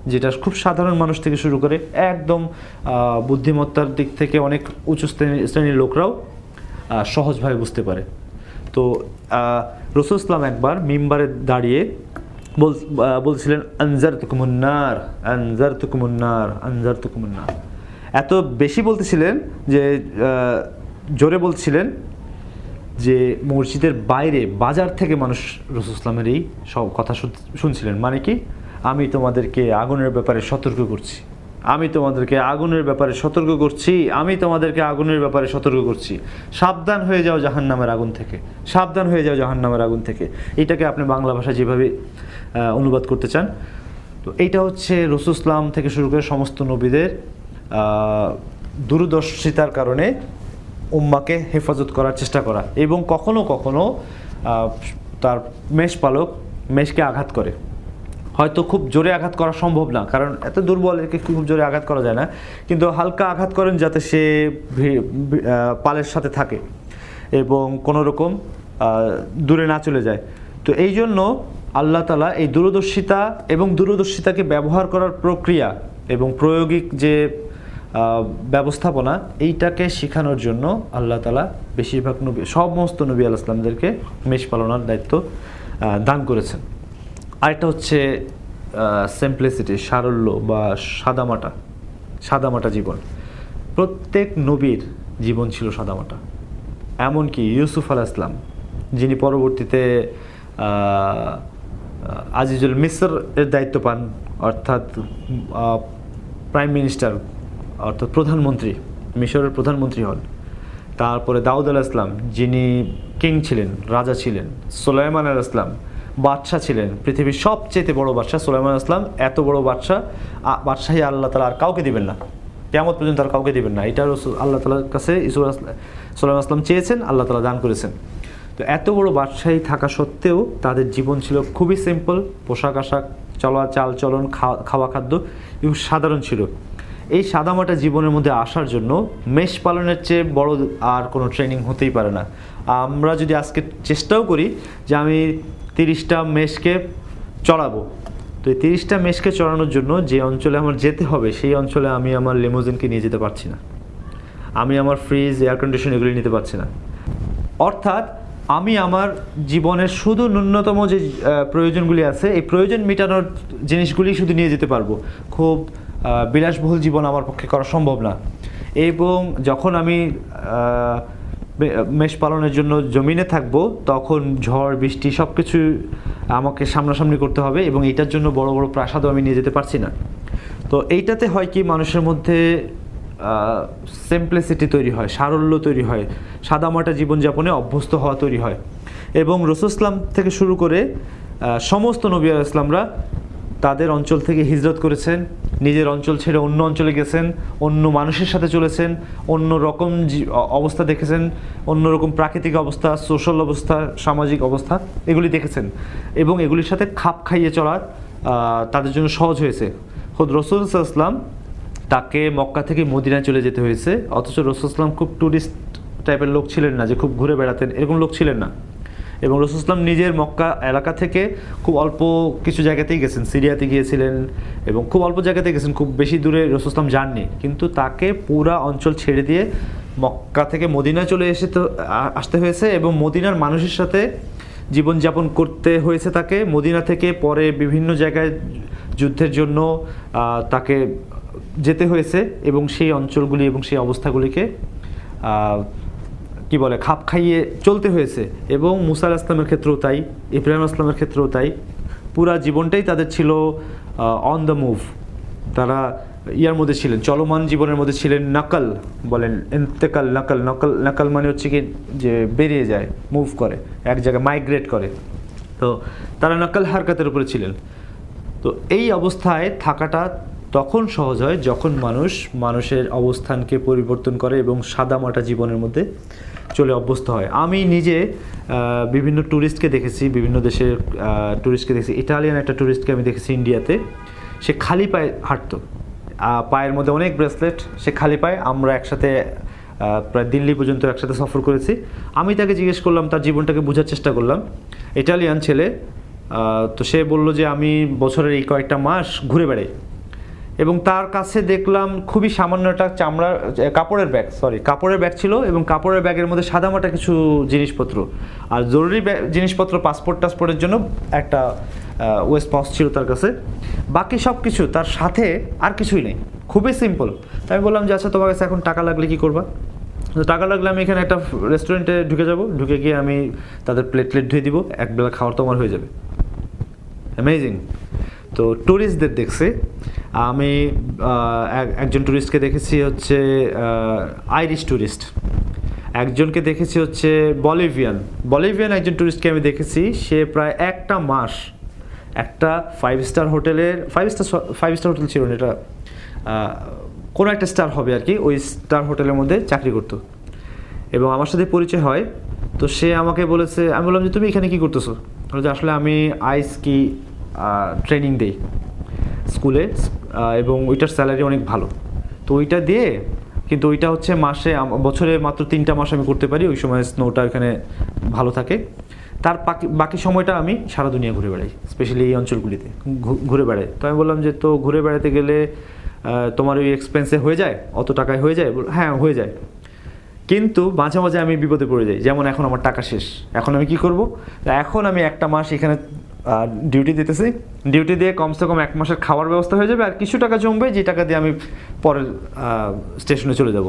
যেটা খুব সাধারণ মানুষ থেকে শুরু করে একদম বুদ্ধিমত্তার দিক থেকে অনেক উঁচু শ্রেণী- শ্রেণির লোকরাও সহজভাবে বুঝতে পারে। তো রসুল ইসলাম একবার মিম্বারে দাঁড়িয়ে বল বলছিলেন আনজার তুকুমুন্নার আনজার তুকুমুন্নার আনজার তুকুমুন্নার এত বেশি বলতেছিলেন যে জোরে বলছিলেন যে মসজিদের বাইরে, বাজার থেকে মানুষ রসুল ইসলামের এই সব কথা শুন- শুনছিলেন। মানে কি? আমি তোমাদেরকে আগুনের ব্যাপারে সতর্ক করছি। আমি তোমাদেরকে আগুনের ব্যাপারে সতর্ক করছি। আমি তোমাদেরকে আগুনের ব্যাপারে সতর্ক করছি। সাবধান হয়ে যাও জাহান নামের আগুন থেকে। সাবধান হয়ে যাও জাহান নামের আগুন থেকে। এটাকে আপনি বাংলা ভাষায় যেভাবে অনুবাদ করতে চান। তো এইটা হচ্ছে রসুল ইসলাম থেকে শুরু করে সমস্ত নবীদের দূরদর্শিতার কারণে উম্মাকে হেফাজত করার চেষ্টা করা এবং কখনো কখনো তার মেষ পালক মেষকে আঘাত করে। হয়তো খুব জোরে আঘাত করা সম্ভব না, কারণ এত দুর্বল একে খুব জোরে আঘাত করা যায় না। কিন্তু হালকা আঘাত করেন যাতে সে পালের সাথে থাকে এবং কোনো রকম দূরে না চলে যায়। তো এই জন্য আল্লাহ তালা এই দূরদর্শিতা এবং দূরদর্শিতাকে ব্যবহার করার প্রক্রিয়া এবং প্রয়োগিক যে ব্যবস্থাপনা, এইটাকে শেখানোর জন্য আল্লাহ তালা বেশিরভাগ নবী, সমস্ত নবী আল ইসলামদেরকে মেষ পালনার দায়িত্ব দান করেছেন। আরেকটা হচ্ছে সিম্পলিসিটি সারল্য বা সাদামাটা সাদামাটা জীবন। প্রত্যেক নবীর জীবন ছিল সাদামাটা। এমনকি ইউসুফ আল ইসলাম যিনি পরবর্তীতে আজিজুল মিসর এর দায়িত্ব পান, অর্থাৎ প্রাইম মিনিস্টার অর্থাৎ প্রধানমন্ত্রী, মিশরের প্রধানমন্ত্রী হন। তারপরে দাউদ আল ইসলাম যিনি কিং ছিলেন, রাজা ছিলেন, সোলাইমান আল ইসলাম বাদশাহ ছিলেন, পৃথিবীর সবচেয়ে বড় বাদশাহ সোলাইমান ইসলাম এত বড় বাদশাহ বাদশাহী আল্লাহ তালা আর কাউকে দিবেন না। কেমন পর্যন্ত আর কাউকে দিবেন না। এটা আল্লাহ তালার কাছে ইসুর সোলাইমান আসলাম চেয়েছেন, আল্লাহ তালা দান করেছেন। তো এত বড় বাদশাহী থাকা সত্ত্বেও তাদের জীবন ছিল খুবই সিম্পল, পোশাক আশাক, চলা, চাল চলন খাওয়া খাদ্য এবং সাধারণ ছিল। এই সাদামাটা জীবনের মধ্যে আসার জন্য মেষ পালনের চেয়ে বড় আর কোনো ট্রেনিং হতেই পারে না। আমরা যদি আজকে চেষ্টাও করি যে আমি তিরিশটা মেষকে চড়াবো। তো এই তিরিশটা মেষকে চড়ানোর জন্য যে অঞ্চলে আমার যেতে হবে, সেই অঞ্চলে আমি আমার লিমোজিনকে নিয়ে যেতে পারছি না। আমি আমার ফ্রিজ এয়ার কন্ডিশন এগুলি নিতে পারছি না। অর্থাৎ আমি আমার জীবনের শুধু ন্যূনতম যে প্রয়োজনগুলি আছে, এই প্রয়োজন মেটানোর জিনিসগুলি শুধু নিয়ে যেতে পারব। খুব বিলাসবহুল জীবন আমার পক্ষে করা সম্ভব না। এবং যখন আমি মেষ পালনের জন্য জমিনে থাকব, তখন ঝড়, বৃষ্টি সব কিছু আমাকে সামনাসামনি করতে হবে এবং এটার জন্য বড় বড় প্রাসাদও আমি নিয়ে যেতে পারছি না। তো এইটাতে হয় কি, মানুষের মধ্যে সিম্পলিসিটি তৈরি হয়, সারল্য তৈরি হয়, সাদামাটা জীবনযাপনে অভ্যস্ত হওয়া তৈরি হয়। এবং রসুসলাম থেকে শুরু করে সমস্ত নবী ইসলামরা তাদের অঞ্চল থেকে হিজরত করেছেন। নিজের অঞ্চল ছেড়ে অন্য অঞ্চলে গেছেন, অন্য মানুষের সাথে চলেছেন, অন্য রকম অবস্থা দেখেছেন, অন্য রকম প্রাকৃতিক অবস্থা সোশ্যাল অবস্থা, সামাজিক অবস্থা, এগুলি দেখেছেন। এবং এগুলির সাথে খাপ খাইয়ে চলার তাদের জন্য সহজ হয়েছে। খোদ রসুল ইসলাম তাকে মক্কা থেকে মদিনায় চলে যেতে হয়েছে, অথচ রসুল ইসলাম খুব ট্যুরিস্ট টাইপের লোক ছিলেন না, যে খুব ঘুরে বেড়াতেন, এরকম লোক ছিলেন না। এবং রসুল ইসলাম নিজের মক্কা এলাকা থেকে খুব অল্প কিছু জায়গাতেই গেছেন। সিরিয়াতে গিয়েছিলেন এবং খুব অল্প জায়গাতে গেছেন, খুব বেশি দূরে রসুল ইসলাম যাননি। কিন্তু তাকে পুরা অঞ্চল ছেড়ে দিয়ে মক্কা থেকে মদিনা চলে এসে তো আসতে হয়েছে এবং মদিনার মানুষের সাথে জীবনযাপন করতে হয়েছে তাকে। মদিনা থেকে পরে বিভিন্ন জায়গায় যুদ্ধের জন্য তাকে যেতে হয়েছে এবং সেই অঞ্চলগুলি এবং সেই অবস্থাগুলিকে কি বলে, খাপ খাইয়ে চলতে হয়েছে। এবং মুসা আলাহ ইসলামের ক্ষেত্রেও তাই, ইব্রাহিম আসলামের ক্ষেত্রেও তাই। পুরা জীবনটাই তাদের ছিল অন দ্য মুভ তারা ইয়ার মধ্যে ছিলেন, চলমান জীবনের মধ্যে ছিলেন নাকাল বলেন ইন্তেকাল নাকাল, নকল, নাকাল মানে হচ্ছে কি যে বেরিয়ে যায় মুভ করে, এক জায়গায় মাইগ্রেট করে। তো তারা নকল হারকাতের উপরে ছিলেন। তো এই অবস্থায় থাকাটা তখন সহজ হয় যখন মানুষ মানুষের অবস্থানকে পরিবর্তন করে এবং সাদামাটা জীবনের মধ্যে চলে অভ্যস্ত হয়। আমি নিজে বিভিন্ন ট্যুরিস্টকে দেখেছি, বিভিন্ন দেশের ট্যুরিস্টকে দেখেছি। ইটালিয়ান একটা ট্যুরিস্টকে আমি দেখেছি ইন্ডিয়াতে সে খালি পায়ে হাঁটতো। পায়ের মধ্যে অনেক ব্রেসলেট সে খালি পায়ে আমরা একসাথে প্রায় দিল্লি পর্যন্ত একসাথে সফর করেছি। আমি তাকে জিজ্ঞেস করলাম, তার জীবনটাকে বোঝার চেষ্টা করলাম। ইটালিয়ান ছেলে তো সে বলল যে, আমি বছরের এই কয়েকটা মাস ঘুরে বেড়াই। এবং তার কাছে দেখলাম খুবই সামান্য একটা চামড়ার কাপড়ের ব্যাগ সরি কাপড়ের ব্যাগ ছিল এবং কাপড়ের ব্যাগের মধ্যে সাদামাটা কিছু জিনিসপত্র। আর জরুরি জিনিসপত্র পাসপোর্ট টাসপোর্টের জন্য একটা ওয়েস্ট পাউস ছিল তার কাছে। বাকি সব কিছু তার সাথে আর কিছুই নেই। খুবই সিম্পল আমি বললাম যে আচ্ছা তোমার কাছে এখন টাকা লাগলে কি করবা? তো টাকা লাগলে আমি এখানে একটা রেস্টুরেন্টে ঢুকে যাব। ঢুকে গিয়ে আমি তাদের প্লেট প্লেট ধুয়ে দিব। একবেলা খাওয়ার তোমার হয়ে যাবে। অ্যামেজিং তো ট্যুরিস্টদের দেখছে। আমি এক- একজন ট্যুরিস্টকে দেখেছি হচ্ছে আইরিশ ট্যুরিস্ট একজনকে দেখেছি হচ্ছে বলিভিয়ান বলিভিয়ান একজন ট্যুরিস্টকে আমি দেখেছি, সে প্রায় একটা মাস একটা ফাইভ স্টার হোটেলের five star five star hotel ছিল না, এটা কোনো একটা স্টার হবে আর কি ওই স্টার হোটেলের মধ্যে চাকরি করতো। এবং আমার সাথে পরিচয় হয়, তো সে আমাকে বলেছে, আমি বললাম যে, তুমি এখানে কী করতেছো? যে, আসলে আমি আইস কি ট্রেনিং দেই স্কুলে এবং ওইটার স্যালারি অনেক ভালো। তো ওইটা দিয়ে, কিন্তু ওইটা হচ্ছে মাসে বছরে মাত্র তিনটা মাস আমি করতে পারি, ওই সময় স্নোটা এখানে ভালো থাকে। তার বাকি বাকি সময়টা আমি সারা দুনিয়া ঘুরে বেড়াই স্পেশালি এই অঞ্চলগুলিতে ঘুরে বেড়াই। তো আমি বললাম যে, তো ঘুরে বেড়াতে গেলে তোমার ওই এক্সপেন্সে হয়ে যায়? অত টাকায় হয়ে যায়? হ্যাঁ হয়ে যায়। কিন্তু মাঝে মাঝে আমি বিপদে পড়ে যাই, যেমন এখন আমার টাকা শেষ। এখন আমি কি করব? এখন আমি একটা মাস এখানে ডিউটি দিতেছি। ডিউটি দিয়ে কমসে কম এক মাসের খাওয়ার ব্যবস্থা হয়ে যাবে আর কিছু টাকা জমবে, যে টাকা দিয়ে আমি পরের স্টেশনে চলে যাব।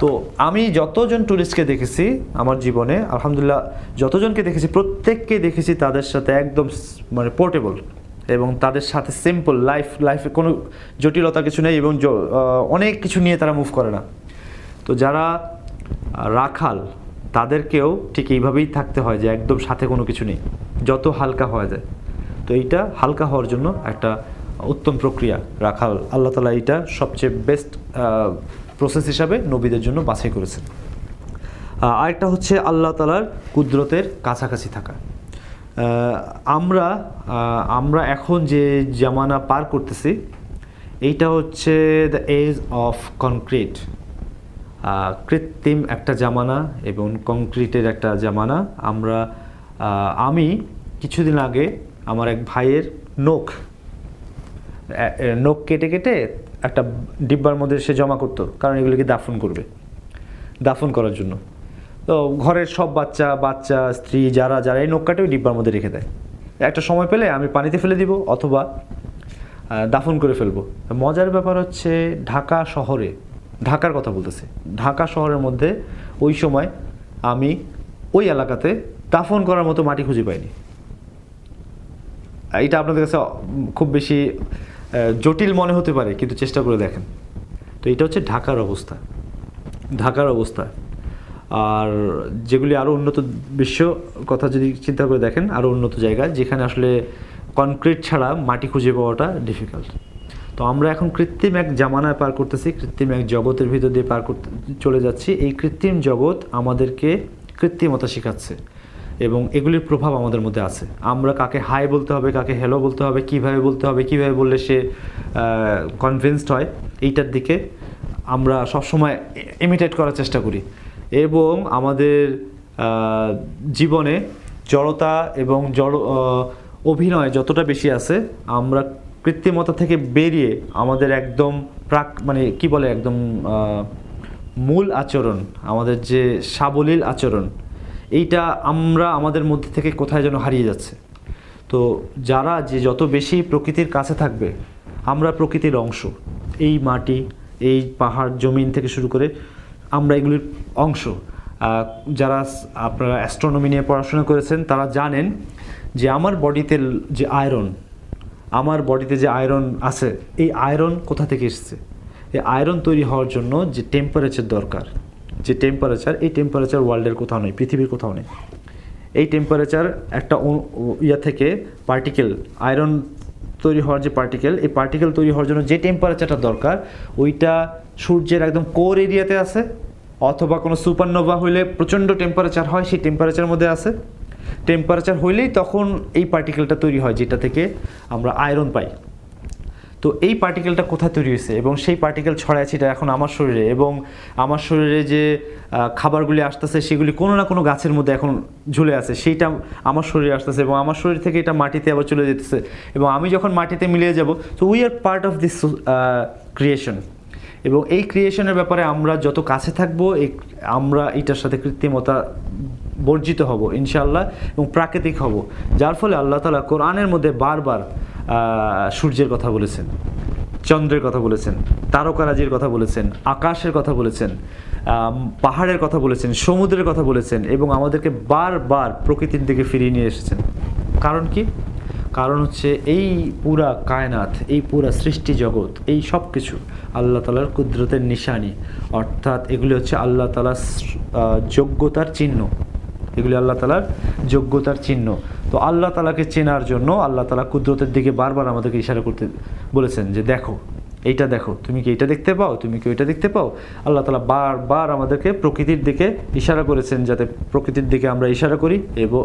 তো আমি যতজন ট্যুরিস্টকে দেখেছি আমার জীবনে, আলহামদুলিল্লাহ যতজনকে দেখেছি, প্রত্যেককে দেখেছি তাদের সাথে একদম মানে পোর্টেবল এবং তাদের সাথে সিম্পল লাইফ লাইফে কোনো জটিলতা কিছু নেই এবং অনেক কিছু নিয়ে তারা মুভ করে না। তো যারা রাখাল তাদেরকেও ঠিক এইভাবেই থাকতে হয় যে একদম সাথে কোনো কিছু নেই, যত হালকা হওয়া যায়। তো এইটা হালকা হওয়ার জন্য একটা উত্তম প্রক্রিয়া রাখাল আল্লাহ তালা এইটা সবচেয়ে বেস্ট প্রসেস হিসাবে নবীদের জন্য বাছাই করেছেন। আরেকটা হচ্ছে আল্লাহ তালার কুদরতের কাছাকাছি থাকা। আমরা আমরা এখন যে জামানা পার করতেছি, এইটা হচ্ছে দ্য এজ অফ কনক্রিট কৃত্রিম একটা জামানা এবং কংক্রিটের একটা জামানা। আমরা আমি কিছুদিন আগে আমার এক ভাইয়ের নখ নখ কেটে কেটে একটা ডিব্বার মধ্যে সে জমা করতো, কারণ এগুলিকে দাফন করবে, দাফন করার জন্য। তো ঘরের সব বাচ্চা বাচ্চা, স্ত্রী, যারা যারা এই নখ কাটে ওই ডিব্বার মধ্যে রেখে দেয়। একটা সময় পেলে আমি পানিতে ফেলে দিব অথবা দাফন করে ফেলব। মজার ব্যাপার হচ্ছে ঢাকা শহরে ঢাকার কথা বলতেছি। ঢাকা শহরের মধ্যে ওই সময় আমি ওই এলাকাতে দাফন করার মতো মাটি খুঁজে পাইনি। এটা আপনাদের কাছে খুব বেশি জটিল মনে হতে পারে, কিন্তু চেষ্টা করে দেখেন। তো এটা হচ্ছে ঢাকার অবস্থা। ঢাকার অবস্থা। আর যেগুলি আরও উন্নত বিশ্ব কথা যদি চিন্তা করে দেখেন আরও উন্নত জায়গা, যেখানে আসলে কনক্রিট ছাড়া মাটি খুঁজে পাওয়াটা ডিফিকাল্ট তো আমরা এখন কৃত্রিম এক জামানায় পার করতেছি, কৃত্রিম এক জগতের ভিতর দিয়ে পার করতে, চলে যাচ্ছি। এই কৃত্রিম জগৎ আমাদেরকে কৃত্রিমতা শেখাচ্ছে এবং এগুলির প্রভাব আমাদের মধ্যে আছে। আমরা কাকে হাই বলতে হবে, কাকে হ্যালো বলতে হবে, কীভাবে বলতে হবে, কীভাবে বললে সে কনভিন্সড হয়, এইটার দিকে আমরা সবসময় ইমিটেট করার চেষ্টা করি। এবং আমাদের জীবনে জড়তা এবং জড় অভিনয় যতটা বেশি আছে, আমরা কৃত্রিমতা থেকে বেরিয়ে আমাদের একদম প্রাক মানে কি বলে, একদম মূল আচরণ, আমাদের যে সাবলীল আচরণ, এইটা আমরা আমাদের মধ্যে থেকে কোথায় যেন হারিয়ে যাচ্ছে। তো যারা যে যত বেশি প্রকৃতির কাছে থাকবে, আমরা প্রকৃতির অংশ। এই মাটি, এই পাহাড়, জমিন থেকে শুরু করে আমরা এগুলির অংশ। যারা আপনারা অ্যাস্ট্রোনমি নিয়ে পড়াশোনা করেছেন, তারা জানেন যে আমার বডিতে যে আয়রন আমার বডিতে যে আয়রন আছে, এই আয়রন কোথা থেকে এসেছে? এই আয়রন তৈরি হওয়ার জন্য যে টেম্পারেচার দরকার, যে টেম্পারেচার এই টেম্পারেচার ওয়ার্ল্ডের কোথাও নেই, পৃথিবীর কোথাও নেই। এই টেম্পারেচার একটা ইয়া থেকে পার্টিকেল আয়রন তৈরি হওয়ার যে পার্টিকেল এই পার্টিকেল তৈরি হওয়ার জন্য যে টেম্পারেচারটা দরকার, ওইটা সূর্যের একদম কোর এরিয়াতে আছে, অথবা কোনো সুপারনোভা হইলে প্রচণ্ড টেম্পারেচার হয়, সেই টেম্পারেচার মধ্যে আছে। টেম্পারেচার হইলেই তখন এই পার্টিকেলটা তৈরি হয়, যেটা থেকে আমরা আয়রন পাই। তো এই পার্টিকেলটা কোথায় তৈরি হয়েছে? এবং সেই পার্টিকেল ছড়ায় ছিটা এখন আমার শরীরে। এবং আমার শরীরে যে খাবারগুলি আসতেছে, সেগুলি কোনো না কোনো গাছের মধ্যে এখন ঝুলে আছে। সেইটা আমার শরীরে আসতেছে এবং আমার শরীর থেকে এটা মাটিতে আবার চলে যেতেছে। এবং আমি যখন মাটিতে মিলিয়ে যাব, তো we are part of this creation এবং এই ক্রিয়েশনের ব্যাপারে আমরা যত কাছে থাকব আমরা এটার সাথে কৃত্রিমতা বর্জিত হব, ইনশাআল্লাহ, এবং প্রাকৃতিক হব। যার ফলে আল্লাহ তালা কোরআনের মধ্যে বারবার সূর্যের কথা বলেছেন, চন্দ্রের কথা বলেছেন, তারকারাজির কথা বলেছেন, আকাশের কথা বলেছেন পাহাড়ের কথা বলেছেন, সমুদ্রের কথা বলেছেন, এবং আমাদেরকে বারবার প্রকৃতির দিকে ফিরিয়ে নিয়ে এসেছেন। কারণ কি? কারণ হচ্ছে এই পুরা কায়নাত, এই পুরা সৃষ্টি জগৎ, এই সব কিছু আল্লাহ তালার কুদরতের নিশানি। অর্থাৎ এগুলি হচ্ছে আল্লাহ তালার যোগ্যতার চিহ্ন। এগুলি আল্লাহ তালার যোগ্যতার চিহ্ন। তো আল্লাহ তালাকে চেনার জন্য আল্লাহ তালা কুদরতের দিকে বারবার আমাদেরকে ইশারা করতে বলেছেন যে, দেখো, এইটা দেখো, তুমি কি এটা দেখতে পাও? তুমি কি ওইটা দেখতে পাও? আল্লাহ তালা বারবার আমাদেরকে প্রকৃতির দিকে ইশারা করেছেন যাতে প্রকৃতির দিকে আমরা ইশারা করি এবং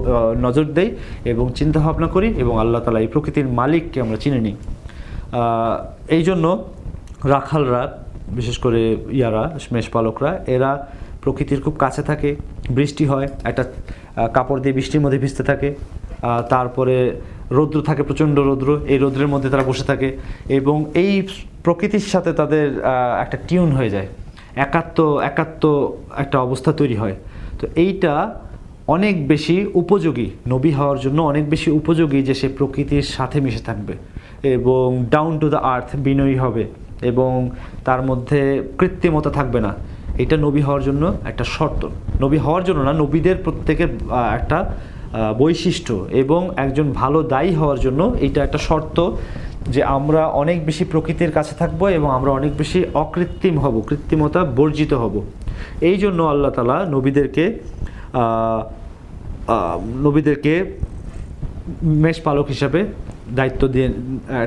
নজর দেই এবং চিন্তা ভাবনা করি এবং আল্লাহ তালা এই প্রকৃতির মালিককে আমরা চিনে নিই। এই জন্য রাখালরা, বিশেষ করে ইয়ারা, মেষপালকরা, এরা প্রকৃতির খুব কাছে থাকে। বৃষ্টি হয়, একটা কাপড় দিয়ে বৃষ্টির মধ্যে ভিজতে থাকে তারপরে রৌদ্র থাকে, প্রচণ্ড রৌদ্র, এই রৌদ্রের মধ্যে তারা বসে থাকে এবং এই প্রকৃতির সাথে তাদের একটা টিউন হয়ে যায়, একাত্ম একাত্ম একটা অবস্থা তৈরি হয়। তো এইটা অনেক বেশি উপযোগী, নবী হওয়ার জন্য অনেক বেশি উপযোগী যে সে প্রকৃতির সাথে মিশে থাকবে এবং ডাউন টু দ্য আর্থ বিনয়ী হবে এবং তার মধ্যে কৃত্রিমতা থাকবে না। এটা নবী হওয়ার জন্য একটা শর্ত। নবী হওয়ার জন্য না, নবীদের প্রত্যেকের একটা বৈশিষ্ট্য এবং একজন ভালো দায়ী হওয়ার জন্য এটা একটা শর্ত যে আমরা অনেক বেশি প্রকৃতির কাছে থাকব এবং আমরা অনেক বেশি অকৃত্রিম হব, কৃত্রিমতা বর্জিত হব। এই জন্য আল্লাহ তালা নবীদেরকে নবীদেরকে মেষ পালক হিসাবে দায়িত্ব দিয়ে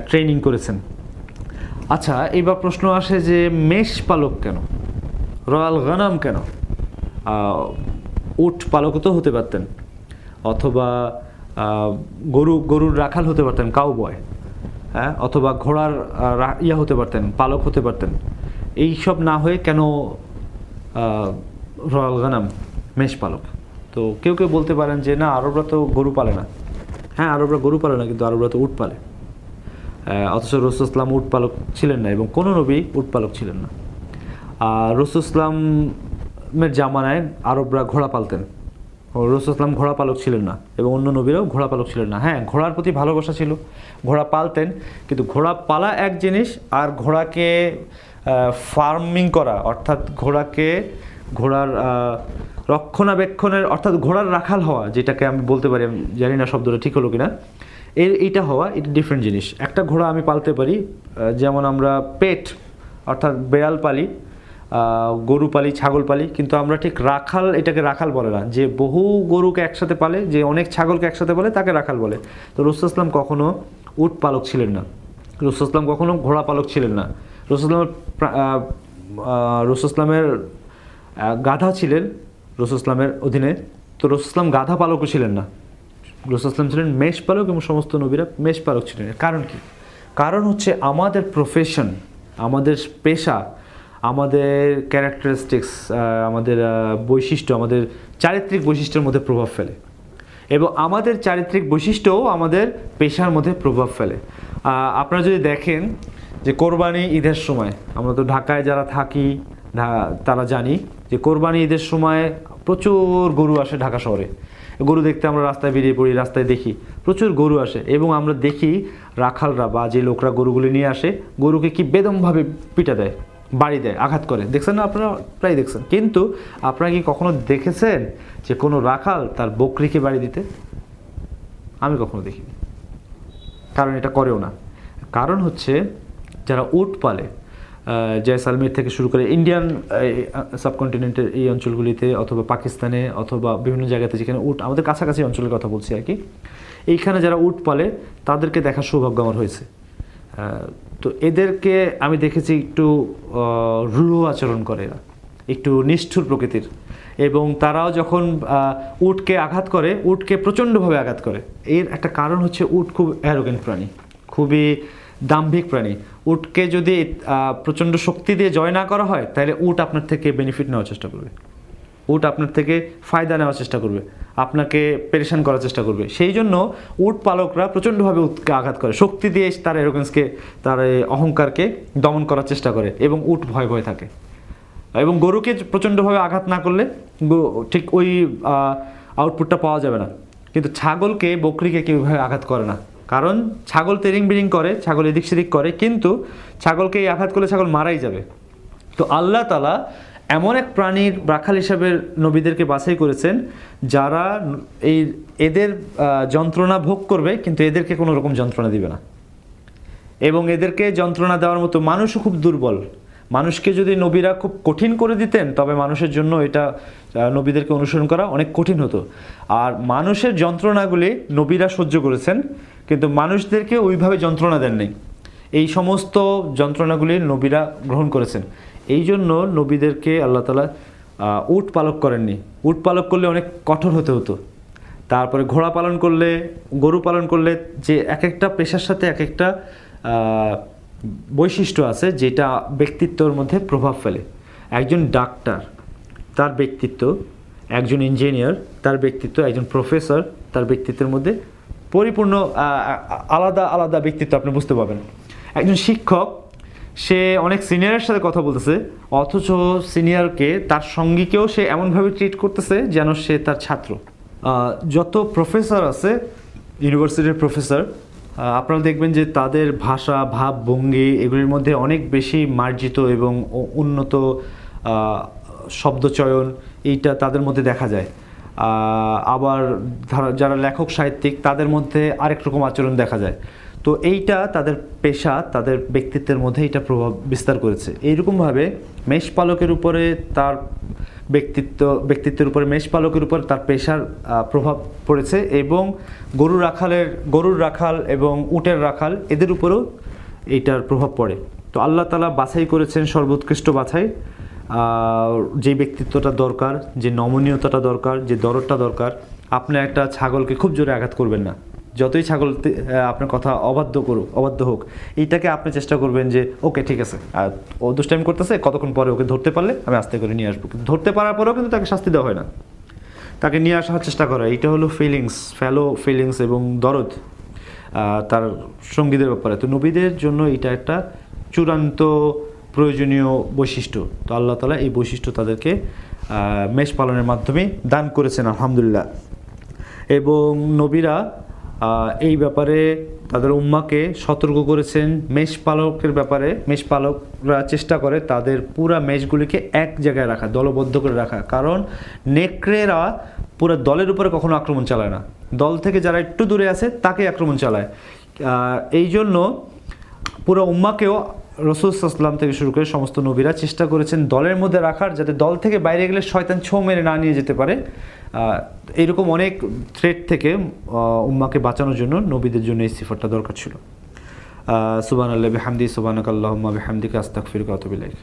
ট্রেনিং করেছেন। আচ্ছা এবার প্রশ্ন আসে যে মেষ পালক কেন? রয়্যাল গানাম কেন? উট পালকও তো হতে পারতেন। অথবা গরু গরুর রাখাল হতে পারতেন কাউ বয় হ্যাঁ অথবা ঘোড়ার ইয়া হতে পারতেন পালক হতে পারতেন। এই সব না হয়ে কেন আহ, রয়্যাল গানাম মেষ পালক? তো কেউ কেউ বলতে পারেন যে না আরবরা তো গরু পালে না। হ্যাঁ আরবরা গরু পালে না কিন্তু আরবরা তো উট পালে। অথচ অথচ ইসলাম উট পালক ছিলেন না এবং কোনো নবী উট পালক ছিলেন না। আর রসুলামের জামানায় আরবরা ঘোড়া পালতেন। রসুলাম ঘোড়া পালক ছিলেন না এবং অন্য নবীরাও ঘোড়া পালক ছিলেন না। হ্যাঁ ঘোড়ার প্রতি ভালোবাসা ছিল, ঘোড়া পালতেন, কিন্তু ঘোড়া পালা এক জিনিস আর ঘোড়াকে ফার্মিং করা, অর্থাৎ ঘোড়াকে, ঘোড়ার রক্ষণাবেক্ষণের, অর্থাৎ ঘোড়ার রাখাল হওয়া, যেটাকে আমি বলতে পারি, আমি জানি না শব্দটা ঠিক হলো কিনা, এর এইটা হওয়া, এটা ডিফারেন্ট জিনিস। একটা ঘোড়া আমি পালতে পারি যেমন আমরা পেট, অর্থাৎ বেড়াল পালি গরু পালি ছাগল পালি কিন্তু আমরা ঠিক রাখাল, এটাকে রাখাল বলে না। যে বহু গরুকে একসাথে পালে, যে অনেক ছাগলকে একসাথে পালে, তাকে রাখাল বলে। তো রসুলাম কখনো উট পালক ছিলেন না। রসুলাম কখনো ঘোড়া পালক ছিলেন না। রসুলামের রসুলামের গাধা ছিলেন রসুলামের অধীনে। তো রসুলাম গাধা পালকও ছিলেন না। রসুলাম ছিলেন মেষ পালক এবং সমস্ত নবীরা মেষ পালক ছিলেন কারণ কি? কারণ হচ্ছে আমাদের প্রফেশন আমাদের পেশা আমাদের ক্যারেক্টারিস্টিক্স আমাদের বৈশিষ্ট্য, আমাদের চারিত্রিক বৈশিষ্ট্যের মধ্যে প্রভাব ফেলে। এবং আমাদের চারিত্রিক বৈশিষ্ট্যও আমাদের পেশার মধ্যে প্রভাব ফেলে। আপনারা যদি দেখেন যে কোরবানি ঈদের সময়, আমরা তো ঢাকায় যারা থাকি তারা জানি যে কোরবানি ঈদের সময় প্রচুর গরু আসে ঢাকা শহরে। গরু দেখতে আমরা রাস্তায় বেরিয়ে পড়ি, রাস্তায় দেখি, প্রচুর গরু আসে। এবং আমরা দেখি রাখালরা বা যে লোকরা গরুগুলি নিয়ে আসে, গরুকে কি বেদমভাবে পিটা দেয়। বাড়ি দেয় আঘাত করে। দেখছেন না আপনারা? প্রায় দেখছেন। কিন্তু আপনারা কি কখনো দেখেছেন যে কোনো রাখাল তার বকরিকে বাড়ি দিতে? আমি কখনো দেখিনি। কারণ এটা করেও না। কারণ হচ্ছে যারা উট পালে জয়সালমের থেকে শুরু করে ইন্ডিয়ান সাবকন্টিনেন্টের এই অঞ্চলগুলিতে অথবা পাকিস্তানে অথবা বিভিন্ন জায়গাতে যেখানে উট, আমাদের কাছাকাছি অঞ্চলের কথা বলছি আর কি, এইখানে যারা উট পালে তাদেরকে দেখার সৌভাগ্য আমার হয়েছে। তো এদেরকে আমি দেখেছি একটু রূঢ় আচরণ করে এরা, একটু নিষ্ঠুর প্রকৃতির। এবং তারাও যখন উটকে আঘাত করে, উটকে প্রচণ্ডভাবে আঘাত করে, এর একটা কারণ হচ্ছে উট খুব অ্যারোগেন্ট প্রাণী, খুবই দাম্ভিক প্রাণী। উটকে যদি প্রচণ্ড শক্তি দিয়ে জয় না করা হয়, তাহলে উট আপনার থেকে বেনিফিট নেওয়ার চেষ্টা করবে। উট আপনার থেকে ফায়দা নেওয়ার চেষ্টা করবে, আপনাকে পেরেশান করার চেষ্টা করবে। সেই জন্য উট পালকরা প্রচণ্ডভাবে উটকে আঘাত করে। শক্তি দিয়ে তার এরোগেন্সকে, তার অহংকারকে দমন করার চেষ্টা করে এবং উট ভয় ভয় থাকে। এবং গরুকে প্রচণ্ডভাবে আঘাত না করলে ঠিক ওই আউটপুটটা পাওয়া যাবে না। কিন্তু ছাগলকে, বকরিকে কেউ এভাবে আঘাত করে না। কারণ ছাগল তেরিং বিরিং করে, ছাগল এদিক সেদিক করে, কিন্তু ছাগলকে এই আঘাত করলে ছাগল মারাই যাবে। তো আল্লাহ তালা এমন এক প্রাণীর রাখাল হিসাবে নবীদেরকে বাছাই করেছেন, যারা এই এদের যন্ত্রণা ভোগ করবে, কিন্তু এদেরকে কোনো রকম যন্ত্রণা দিবে না। এবং এদেরকে যন্ত্রণা দেওয়ার মতো মানুষও খুব দুর্বল। মানুষকে যদি নবীরা খুব কঠিন করে দিতেন, তবে মানুষের জন্য এটা নবীদেরকে অনুসরণ করা অনেক কঠিন হতো। আর মানুষের যন্ত্রণাগুলি নবীরা সহ্য করেছেন, কিন্তু মানুষদেরকে ওইভাবে যন্ত্রণা দেননি। এই সমস্ত যন্ত্রণাগুলি নবীরা গ্রহণ করেছেন। এই জন্য নবীদেরকে আল্লাহ তালা উট পালক করেননি। উট পালক করলে অনেক কঠোর হতে হতো। তারপরে ঘোড়া পালন করলে, গরু পালন করলে যে এক একটা পেশার সাথে এক একটা বৈশিষ্ট্য আছে যেটা ব্যক্তিত্বর মধ্যে প্রভাব ফেলে। একজন ডাক্তার, তার ব্যক্তিত্ব। একজন ইঞ্জিনিয়ার, তার ব্যক্তিত্ব। একজন প্রফেসর, তার ব্যক্তিত্বের মধ্যে পরিপূর্ণ আলাদা আলাদা ব্যক্তিত্ব আপনি বুঝতে পারবেন। একজন শিক্ষক সে অনেক সিনিয়রের সাথে কথা বলতেছে, অথচ সিনিয়রকে তার সঙ্গীকেও সে এমনভাবে ট্রিট করতেছে যেন সে তার ছাত্র। যত প্রফেসর আছে ইউনিভার্সিটির প্রফেসর আপনারা দেখবেন যে তাদের ভাষা, ভাব, ভঙ্গি এগুলির মধ্যে অনেক বেশি মার্জিত এবং উন্নত শব্দচয়ন এইটা তাদের মধ্যে দেখা যায়। আবার যারা লেখক, সাহিত্যিক তাদের মধ্যে আরেক রকম আচরণ দেখা যায়। তো এইটা তাদের পেশা, তাদের ব্যক্তিত্বের মধ্যে এটা প্রভাব বিস্তার করেছে। এইরকমভাবে মেষ পালকের উপরে তার ব্যক্তিত্ব, ব্যক্তিত্বের উপরে মেষ পালকের উপর তার পেশার প্রভাব পড়েছে এবং গরু রাখালের, গরুর রাখাল এবং উটের রাখাল এদের উপরেও এইটার প্রভাব পড়ে। তো আল্লাহ তালা বাছাই করেছেন সর্বোৎকৃষ্ট বাছাই। যে ব্যক্তিত্বটা দরকার, যে নমনীয়তাটা দরকার, যে দরদটা দরকার, আপনি একটা ছাগলকে খুব জোরে আঘাত করবেন না। যতই ছাগল আপনার কথা অবাধ্য করুক, অবাধ্য হোক, এইটাকে আপনি চেষ্টা করবেন যে, ওকে, ঠিক আছে। আর ও দুষ্টাইম করতেছে, কতক্ষণ পরে ওকে ধরতে পারলে আমি আস্তে করে নিয়ে আসব। ধরতে পারার পরেও কিন্তু তাকে শাস্তি দেওয়া হয় না। তাকে নিয়ে আসার চেষ্টা করা, এইটা হলো ফিলিংস ফ্যালো ফিলিংস এবং দরদ তার সঙ্গীদের ব্যাপারে। তো নবীদের জন্য এটা একটা চূড়ান্ত প্রয়োজনীয় বৈশিষ্ট্য। তো আল্লাহ তালা এই বৈশিষ্ট্য তাদেরকে মেষ পালনের মাধ্যমে দান করেছেন, আলহামদুলিল্লাহ। এবং নবীরা এই ব্যাপারে তাদের উম্মাকে সতর্ক করেছেন। মেষ পালকের ব্যাপারে, মেষ পালকরা চেষ্টা করে তাদের পুরা মেষগুলিকে এক জায়গায় রাখা, দলবদ্ধ করে রাখা। কারণ নেকড়েরা পুরো দলের উপরে কখনো আক্রমণ চালায় না। দল থেকে যারা একটু দূরে আছে, তাকে আক্রমণ চালায়। এই জন্য পুরো উম্মাকেও রসুলাম থেকে শুরু করে সমস্ত নবীরা চেষ্টা করেছেন দলের মধ্যে রাখার, যাতে দল থেকে বাইরে গেলে শয়তান ছৌ মেরে না নিয়ে যেতে পারে। আহ, এইরকম অনেক থ্রেট থেকে উম্মাকে বাঁচানোর জন্য নবীদের জন্য এই সিফারটা দরকার ছিল। সুবান আল্লাহ বেহামদি সুবান আল্লাহ বেহামদিকে আস্তাক ফিরকাতবিলাইক